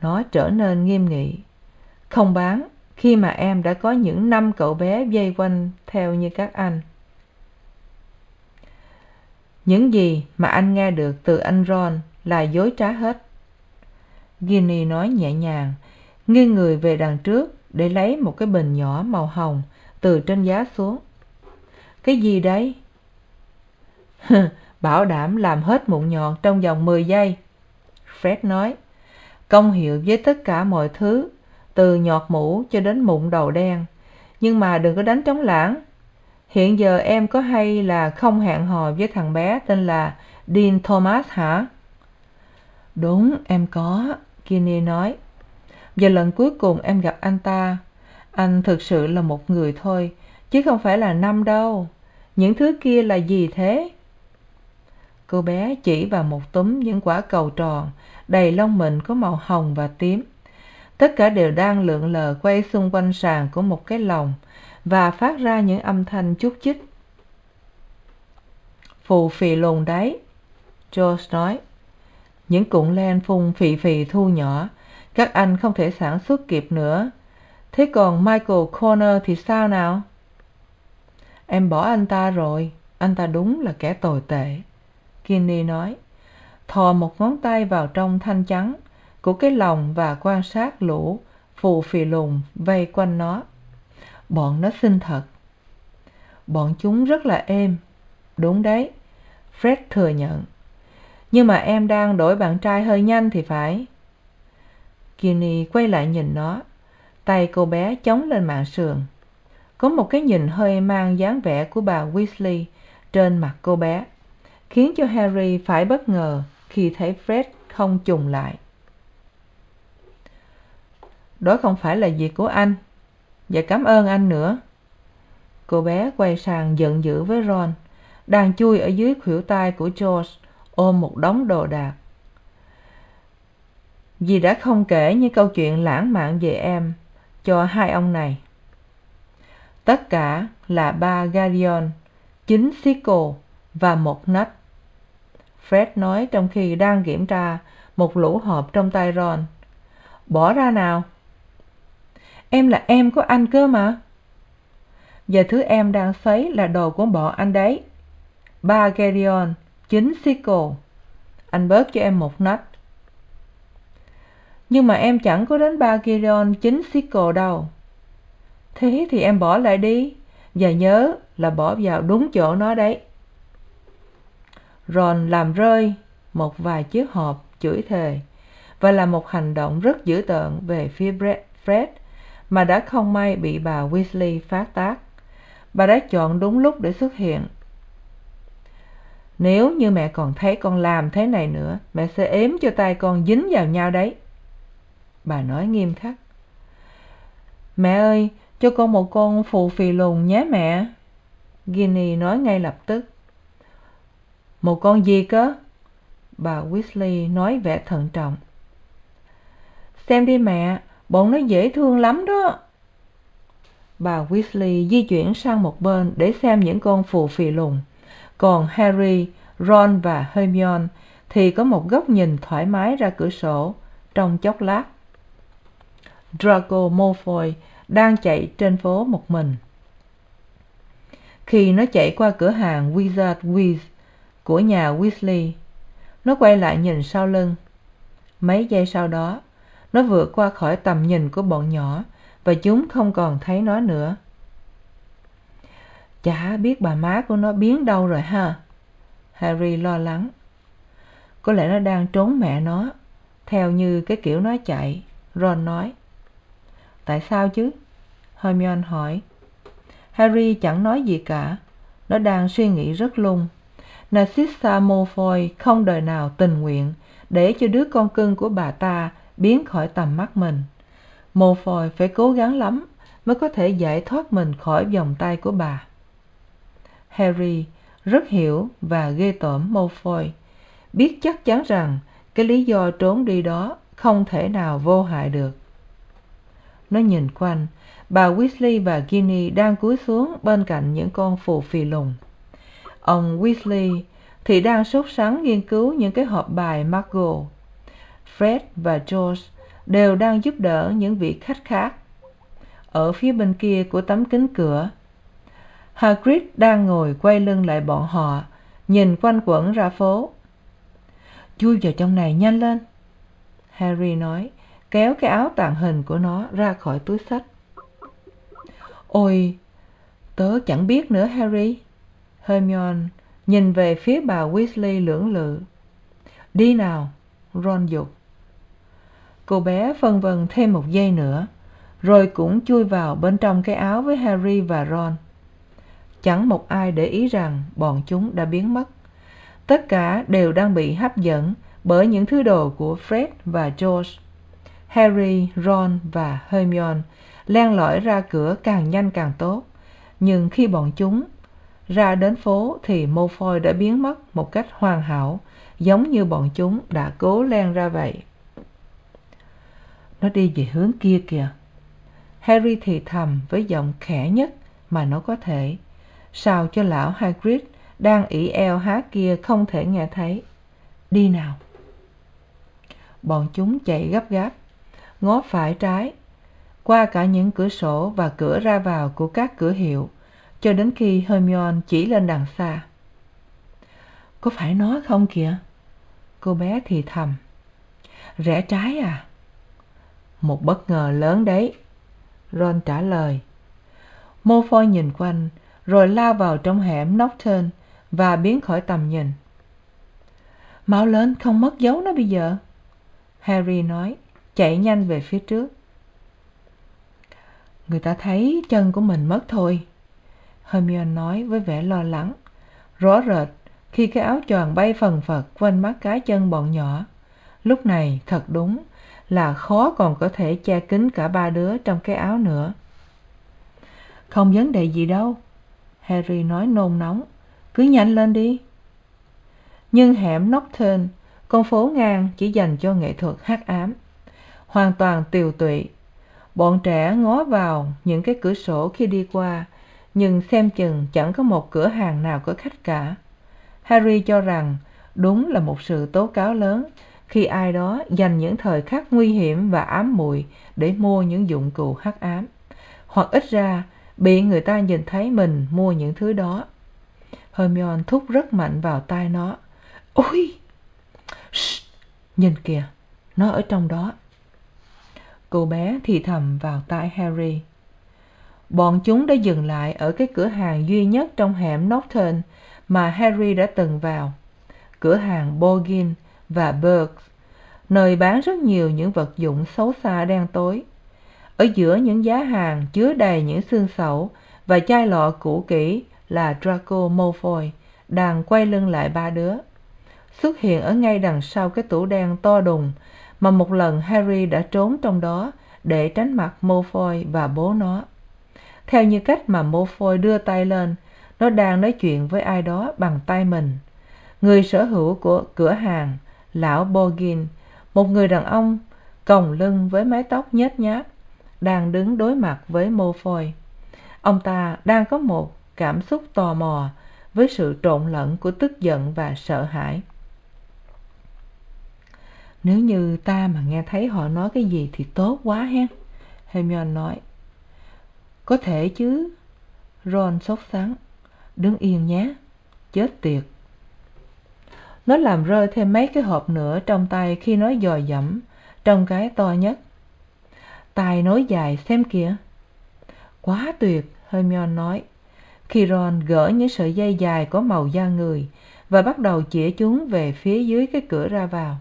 [SPEAKER 1] Nó trở nên nghiêm nghị. Không bán khi mà em đã có những năm cậu bé vây quanh theo như các anh. Những gì mà anh nghe được từ anh ron là dối trá hết. Ginny nói nhẹ nhàng, nghiêng người về đằng trước để lấy một cái bình nhỏ màu hồng từ trên giá xuống. Cái gì đấy [laughs] bảo đảm làm hết mụn nhọt trong vòng mười giây, fred nói. Công hiệu với tất cả mọi thứ, từ nhọt mũ cho đến mụn đầu đen. Nhưng mà đừng có đánh trống lãng. Hiện giờ em có hay là không hẹn hò với thằng bé tên là dean thomas hả? Đúng, em có, kinney nói. Và lần cuối cùng em gặp anh ta. Anh thực sự là một người thôi, chứ không phải là năm đâu. Những thứ kia là gì thế? Cô bé chỉ vào một túm những quả cầu tròn, đầy lông mịn có màu hồng và tím. Tất cả đều đang lượn lờ quay xung quanh sàn của một cái lồng và phát ra những âm thanh chúc chích. Phù phì lùn đấy, george nói những cuộn len phun phì phì thu nhỏ, các anh không thể sản xuất kịp nữa. Thế còn michael corner thì sao nào? Em bỏ anh ta rồi, anh ta đúng là kẻ tồi tệ, kinney nói. Thò một ngón tay vào trong thanh trắng của cái lồng và quan sát lũ, phù phì lùn, vây quanh nó. Bọn nó xinh thật. Bọn chúng rất là êm. Đúng đấy, fred thừa nhận nhưng mà em đang đổi bạn trai hơi nhanh thì phải. Kinney quay lại nhìn nó. Tay cô bé chống lên mạng sườn. Có một cái nhìn hơi mang dáng vẻ của bà weasley trên mặt cô bé, khiến cho harry phải bất ngờ khi thấy fred không trùng lại. Đó không phải là việc của anh. Và cảm ơn anh nữa. Cô bé quay sang giận dữ với ron, đang chui ở dưới khuỷu tay của george ôm một đống đồ đạc. Dì đã không kể những câu chuyện lãng mạn về em cho hai ông này. Tất cả là ba galleon chín sico và một nách fred nói trong khi đang kiểm tra một lũ hộp trong tay ron. Bỏ ra nào. Em là em của anh cơ mà. Và thứ em đang xấy là đồ của bọn anh đấy. Ba galleon chín sickle anh bớt cho em một nách. Nhưng mà em chẳng có đến ba gideon chín sickle đâu. Thế thì em bỏ lại đi. Và nhớ là bỏ vào đúng chỗ nó đấy. Ron làm rơi một vài chiếc hộp chửi thề và là một hành động rất dữ tợn về phía fred mà đã không may bị bà weasley phát tác. Bà đã chọn đúng lúc để xuất hiện nếu như mẹ còn thấy con làm thế này nữa, mẹ sẽ ếm cho tay con dính vào nhau đấy. Bà nói nghiêm khắc. Mẹ ơi, cho con một con phù phì lùn nhé mẹ. Ginny nói ngay lập tức. Một con gì cơ? Bà weasley nói vẻ thận trọng. Xem đi mẹ, bọn nó dễ thương lắm đó. Bà weasley di chuyển sang một bên để xem những con phù phì lùn còn harry, ron và hermione thì có một góc nhìn thoải mái ra cửa sổ, trong chốc lát. Draco malfoy đang chạy trên phố một mình. Khi nó chạy qua cửa hàng wizard wiz của nhà weasley, nó quay lại nhìn sau lưng. Mấy giây sau đó, nó vượt qua khỏi tầm nhìn của bọn nhỏ và chúng không còn thấy nó nữa chả biết bà má của nó biến đâu rồi ha? Harry lo lắng. Có lẽ nó đang trốn mẹ nó, theo như cái kiểu nó chạy, ron nói. Tại sao chứ? Hermione hỏi. Harry chẳng nói gì cả. Nó đang suy nghĩ rất lung. Narcissa malfoy không đời nào tình nguyện để cho đứa con cưng của bà ta biến khỏi tầm mắt mình. Malfoy phải cố gắng lắm mới có thể giải thoát mình khỏi vòng tay của bà harry rất hiểu và ghê tởm malfoy. Biết chắc chắn rằng cái lý do trốn đi đó không thể nào vô hại được. Nó nhìn quanh, bà weasley và ginny đang cúi xuống bên cạnh những con phù phì lùng. Ông weasley thì đang sốt sắng nghiên cứu những cái hộp bài margot, fred và george đều đang giúp đỡ những vị khách khác. Ở phía bên kia của tấm kính cửa hagrid đang ngồi quay lưng lại bọn họ, nhìn quanh quẩn ra phố. Chui vào trong này nhanh lên, harry nói, kéo cái áo tàng hình của nó ra khỏi túi xách ôi, tớ chẳng biết nữa, harry, hermione nhìn về phía bà weasley lưỡng lự. Đi nào, ron giục cô bé phân vân thêm một giây nữa, rồi cũng chui vào bên trong cái áo với harry và ron chẳng một ai để ý rằng bọn chúng đã biến mất. Tất cả đều đang bị hấp dẫn bởi những thứ đồ của fred và george. Harry, ron và hermione len lỏi ra cửa càng nhanh càng tốt. Nhưng khi bọn chúng ra đến phố thì malfoy đã biến mất một cách hoàn hảo, giống như bọn chúng đã cố len ra vậy. Nó đi về hướng kia kìa. Harry thì thầm với giọng khẽ nhất mà nó có thể sao cho lão hagrid đang ỉ eo hát kia không thể nghe thấy? Đi nào. Bọn chúng chạy gấp gáp, ngó phải trái, qua cả những cửa sổ và cửa ra vào của các cửa hiệu, cho đến khi hermione chỉ lên đằng xa. Có phải nó không kìa? Cô bé thì thầm. Rẽ trái à? Một bất ngờ lớn đấy. Ron trả lời. Mô phôi nhìn quanh rồi lao vào trong hẻm norton và biến khỏi tầm nhìn. Mau lên không mất dấu nó bây giờ, harry nói, chạy nhanh về phía trước. Người ta thấy chân của mình mất thôi, hermione nói với vẻ lo lắng. Rõ rệt, khi cái áo choàng bay phần phật quanh mắt cá chân bọn nhỏ, lúc này thật đúng là khó còn có thể che kín cả ba đứa trong cái áo nữa. Không vấn đề gì đâu harry nói nôn nóng. Cứ nhanh lên đi. Nhưng hẻm norton con phố ngang chỉ dành cho nghệ thuật hắc ám. Hoàn toàn tiều tụy. Bọn trẻ ngó vào những cái cửa sổ khi đi qua, nhưng xem chừng chẳng có một cửa hàng nào có khách cả. Harry cho rằng đúng là một sự tố cáo lớn khi ai đó dành những thời khắc nguy hiểm và ám muội để mua những dụng cụ hắc ám. Hoặc ít ra bị người ta nhìn thấy mình mua những thứ đó. Hermione thúc rất mạnh vào tai nó. Ôi! Nhìn kìa, nó ở trong đó. Cô bé thì thầm vào tai harry. Bọn chúng đã dừng lại ở cái cửa hàng duy nhất trong hẻm norton mà harry đã từng vào. Cửa hàng borgin và burke nơi bán rất nhiều những vật dụng xấu xa đen tối ở giữa những giá hàng chứa đầy những xương sẩu và chai lọ cũ kỹ là draco malfoy đang quay lưng lại ba đứa. Xuất hiện ở ngay đằng sau cái tủ đen to đùng mà một lần harry đã trốn trong đó để tránh mặt malfoy và bố nó. Theo như cách mà malfoy đưa tay lên, nó đang nói chuyện với ai đó bằng tay mình. Người sở hữu của cửa hàng, lão borgin, một người đàn ông còng lưng với mái tóc nhếch nhác đang đứng đối mặt với mô phôi. ông ta đang có một cảm xúc tò mò với sự trộn lẫn của tức giận và sợ hãi. Nếu như ta mà nghe thấy họ nói cái gì thì tốt quá hen hermione nói. Có thể chứ, ron sốt sắng đứng yên nhé, chết tiệt. Nó làm rơi thêm mấy cái hộp nữa trong tay khi nó dò dẫm trong cái to nhất tài nối dài xem kìa. Quá tuyệt, hermione nói. Khi ron gỡ những sợi dây dài có màu da người và bắt đầu chĩa chúng về phía dưới cái cửa ra vào.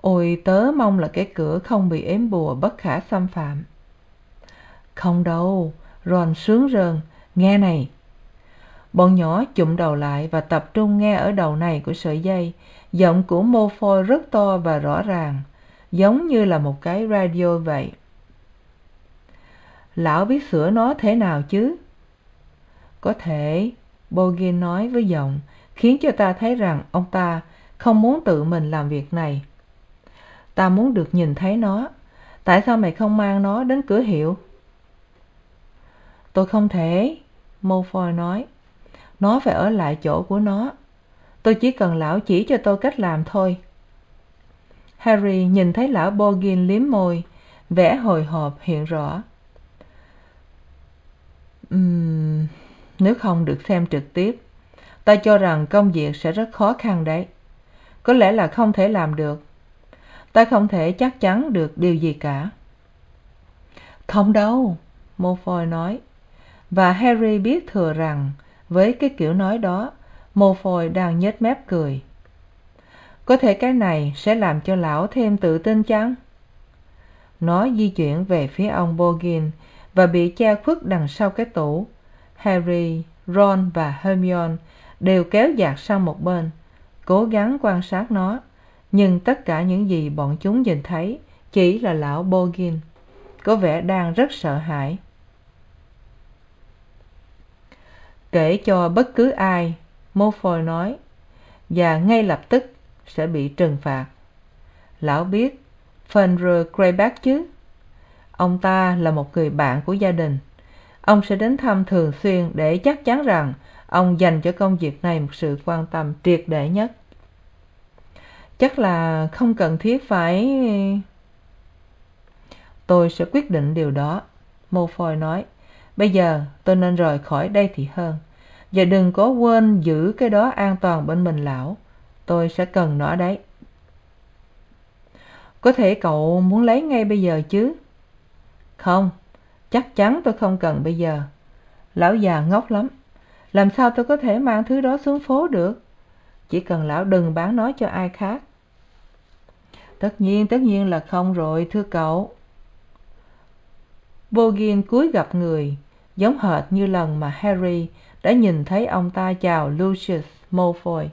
[SPEAKER 1] Ôi, tớ mong là cái cửa không bị ếm bùa bất khả xâm phạm. Không đâu, ron sướng rơn nghe này. Bọn nhỏ chụm đầu lại và tập trung nghe ở đầu này của sợi dây. Giọng của mô phôi rất to và rõ ràng, giống như là một cái radio vậy lão biết sửa nó thế nào chứ? Có thể bogin nói với giọng, khiến cho ta thấy rằng ông ta không muốn tự mình làm việc này. Ta muốn được nhìn thấy nó. Tại sao mày không mang nó đến cửa hiệu? Tôi không thể mô phôi nói. Nó phải ở lại chỗ của nó. Tôi chỉ cần lão chỉ cho tôi cách làm thôi. Harry nhìn thấy lão borgin liếm môi, vẻ hồi hộp, hiện rõ nếu không được xem trực tiếp, ta cho rằng công việc sẽ rất khó khăn đấy. Có lẽ là không thể làm được. Ta không thể chắc chắn được điều gì cả. Không đâu, malfoy nói. Và harry biết thừa rằng với cái kiểu nói đó, malfoy đang nhếch mép cười. Có thể cái này sẽ làm cho lão thêm tự tin chăng? Nó di chuyển về phía ông bogin và bị che khuất đằng sau cái tủ. Harry, ron và hermione đều kéo dạt sang một bên, cố gắng quan sát nó, nhưng tất cả những gì bọn chúng nhìn thấy chỉ là lão borgin có vẻ đang rất sợ hãi. Kể cho bất cứ ai, malfoy nói, và ngay lập tức sẽ bị trừng phạt. Lão biết fenrir greyback chứ? Ông ta là một người bạn của gia đình. Ông sẽ đến thăm thường xuyên để chắc chắn rằng ông dành cho công việc này một sự quan tâm triệt để nhất. Chắc là không cần thiết phải tôi sẽ quyết định điều đó, malfoy nói. Bây giờ tôi nên rời khỏi đây thì hơn. Và đừng có quên giữ cái đó an toàn bên mình lão. Tôi sẽ cần nó đấy. Có thể cậu muốn lấy ngay bây giờ chứ? Không, chắc chắn tôi không cần bây giờ. Lão già ngốc lắm. Làm sao tôi có thể mang thứ đó xuống phố được? Chỉ cần lão đừng bán nó cho ai khác. Tất nhiên tất nhiên là không rồi, thưa cậu. Bogin cúi gặp người, giống hệt như lần mà harry đã nhìn thấy ông ta chào lucius malfoy.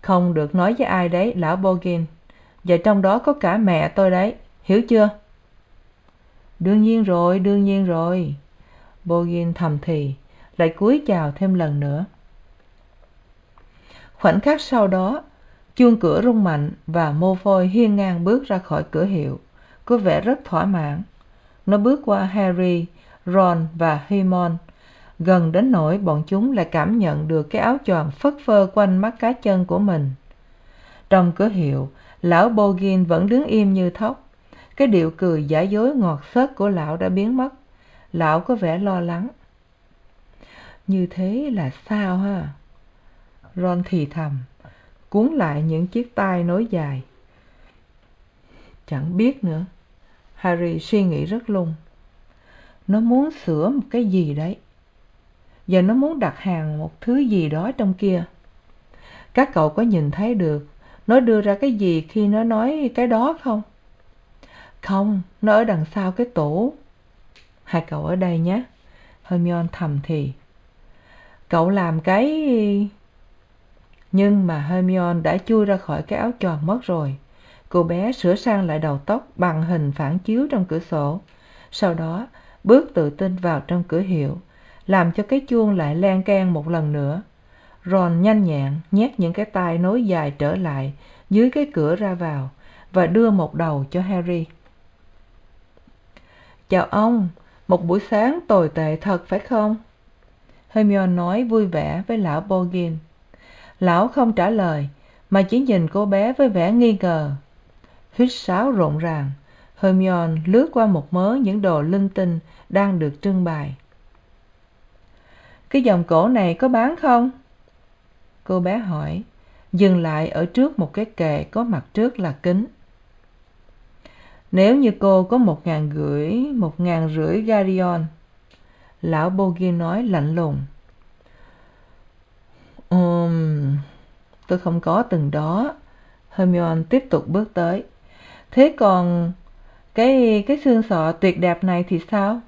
[SPEAKER 1] Không được nói với ai đấy, lão bogin. Và trong đó có cả mẹ tôi đấy, hiểu chưa? Đương nhiên rồi, đương nhiên rồi. Bogin thầm thì, lại cúi chào thêm lần nữa. Khoảnh khắc sau đó, chuông cửa rung mạnh và mô phôi hiên ngang bước ra khỏi cửa hiệu, có vẻ rất thỏa mãn. Nó bước qua harry, ron và hermione. Gần đến nỗi bọn chúng lại cảm nhận được cái áo choàng phất phơ quanh mắt cá chân của mình. Trong cửa hiệu, lão bogin vẫn đứng im như thóc cái điệu cười giả dối ngọt xớt của lão đã biến mất. Lão có vẻ lo lắng. Như thế là sao ha? Ron thì thầm, cuốn lại những chiếc tai nối dài. Chẳng biết nữa. Harry suy nghĩ rất lung. Nó muốn sửa một cái gì đấy? Và nó muốn đặt hàng một thứ gì đó trong kia. Các cậu có nhìn thấy được nó đưa ra cái gì khi nó nói cái đó không? Không, nó ở đằng sau cái tủ. Hai cậu ở đây nhé. Hermione thầm thì. Cậu làm cái nhưng mà hermione đã chui ra khỏi cái áo choàng mất rồi. Cô bé sửa sang lại đầu tóc bằng hình phản chiếu trong cửa sổ. Sau đó, bước tự tin vào trong cửa hiệu, làm cho cái chuông lại len keng một lần nữa. Ron nhanh nhẹn nhét những cái tay nối dài trở lại dưới cái cửa ra vào và đưa một đầu cho harry chào ông, một buổi sáng tồi tệ thật phải không? Hermione nói vui vẻ với lão bogin. Lão không trả lời, mà chỉ nhìn cô bé với vẻ nghi ngờ. Huýt sáo rộn ràng, hermione lướt qua một mớ những đồ linh tinh đang được trưng bày. Cái vòng cổ này có bán không? Cô bé hỏi, dừng lại ở trước một cái kệ có mặt trước là kính nếu như cô có một ngàn rưỡi một ngàn rưỡi garion, lão bogin nói lạnh lùng. Ừm, tôi không có từng đó. Hermione tiếp tục bước tới. Thế còn cái cái xương sọ tuyệt đẹp này thì sao?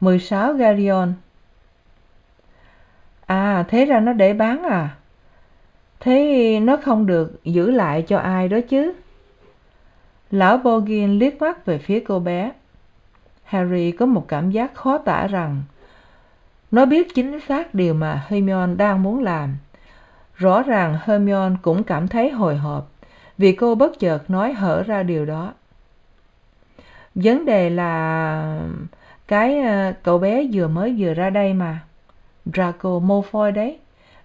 [SPEAKER 1] Mười sáu garion. À thế ra nó để bán à? Thế nó không được giữ lại cho ai đó chứ? Lão Borgin liếc mắt về phía cô bé. Harry có một cảm giác khó tả rằng, nó biết chính xác điều mà hermione đang muốn làm. Rõ ràng hermione cũng cảm thấy hồi hộp vì cô bất chợt nói hở ra điều đó. Vấn đề là cái ờ, cậu bé vừa mới vừa ra đây mà. Draco malfoy đấy,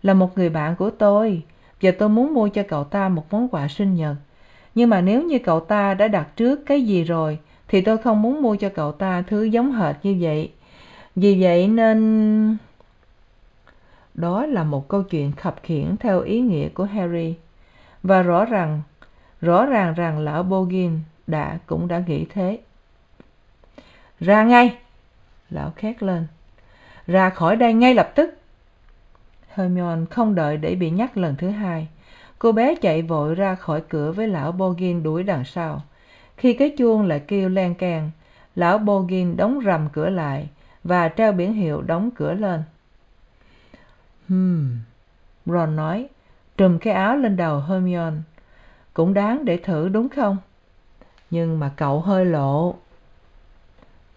[SPEAKER 1] là một người bạn của tôi và tôi muốn mua cho cậu ta một món quà sinh nhật nhưng mà nếu như cậu ta đã đặt trước cái gì rồi, thì tôi không muốn mua cho cậu ta thứ giống hệt như vậy. Vì vậy nên, đó là một câu chuyện khập khiễng theo ý nghĩa của harry. Và rõ ràng rõ ràng rằng lão bogin đã, cũng đã nghĩ thế. Ra ngay! Lão khét lên. Ra khỏi đây ngay lập tức! Hermione không đợi để bị nhắc lần thứ hai cô bé chạy vội ra khỏi cửa với lão bogin đuổi đằng sau. Khi cái chuông lại kêu len keng, lão bogin đóng rầm cửa lại và treo biển hiệu đóng cửa lên. Hừm, ron nói, trùm cái áo lên đầu hermione. Cũng đáng để thử đúng không? Nhưng mà cậu hơi lộ.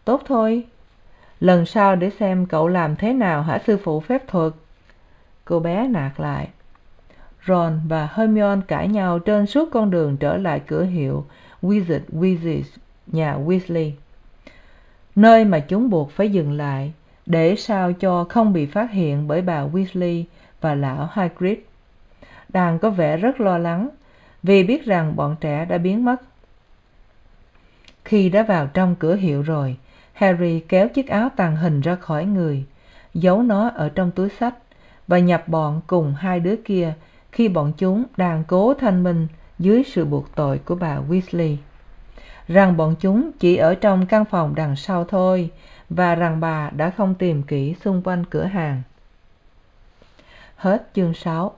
[SPEAKER 1] Tốt thôi. Lần sau để xem cậu làm thế nào hả, sư phụ phép thuật? Cô bé nạt lại ron và hermione cãi nhau trên suốt con đường trở lại cửa hiệu wizard wizards, nhà weasley. Nơi mà chúng buộc phải dừng lại để sao cho không bị phát hiện bởi bà weasley và lão hagrid. Đang có vẻ rất lo lắng vì biết rằng bọn trẻ đã biến mất. Khi đã vào trong cửa hiệu rồi, harry kéo chiếc áo tàng hình ra khỏi người, giấu nó ở trong túi xách và nhập bọn cùng hai đứa kia khi bọn chúng đang cố thanh minh dưới sự buộc tội của bà weasley. Rằng bọn chúng chỉ ở trong căn phòng đằng sau thôi và rằng bà đã không tìm kỹ xung quanh cửa hàng. Hết chương sáu.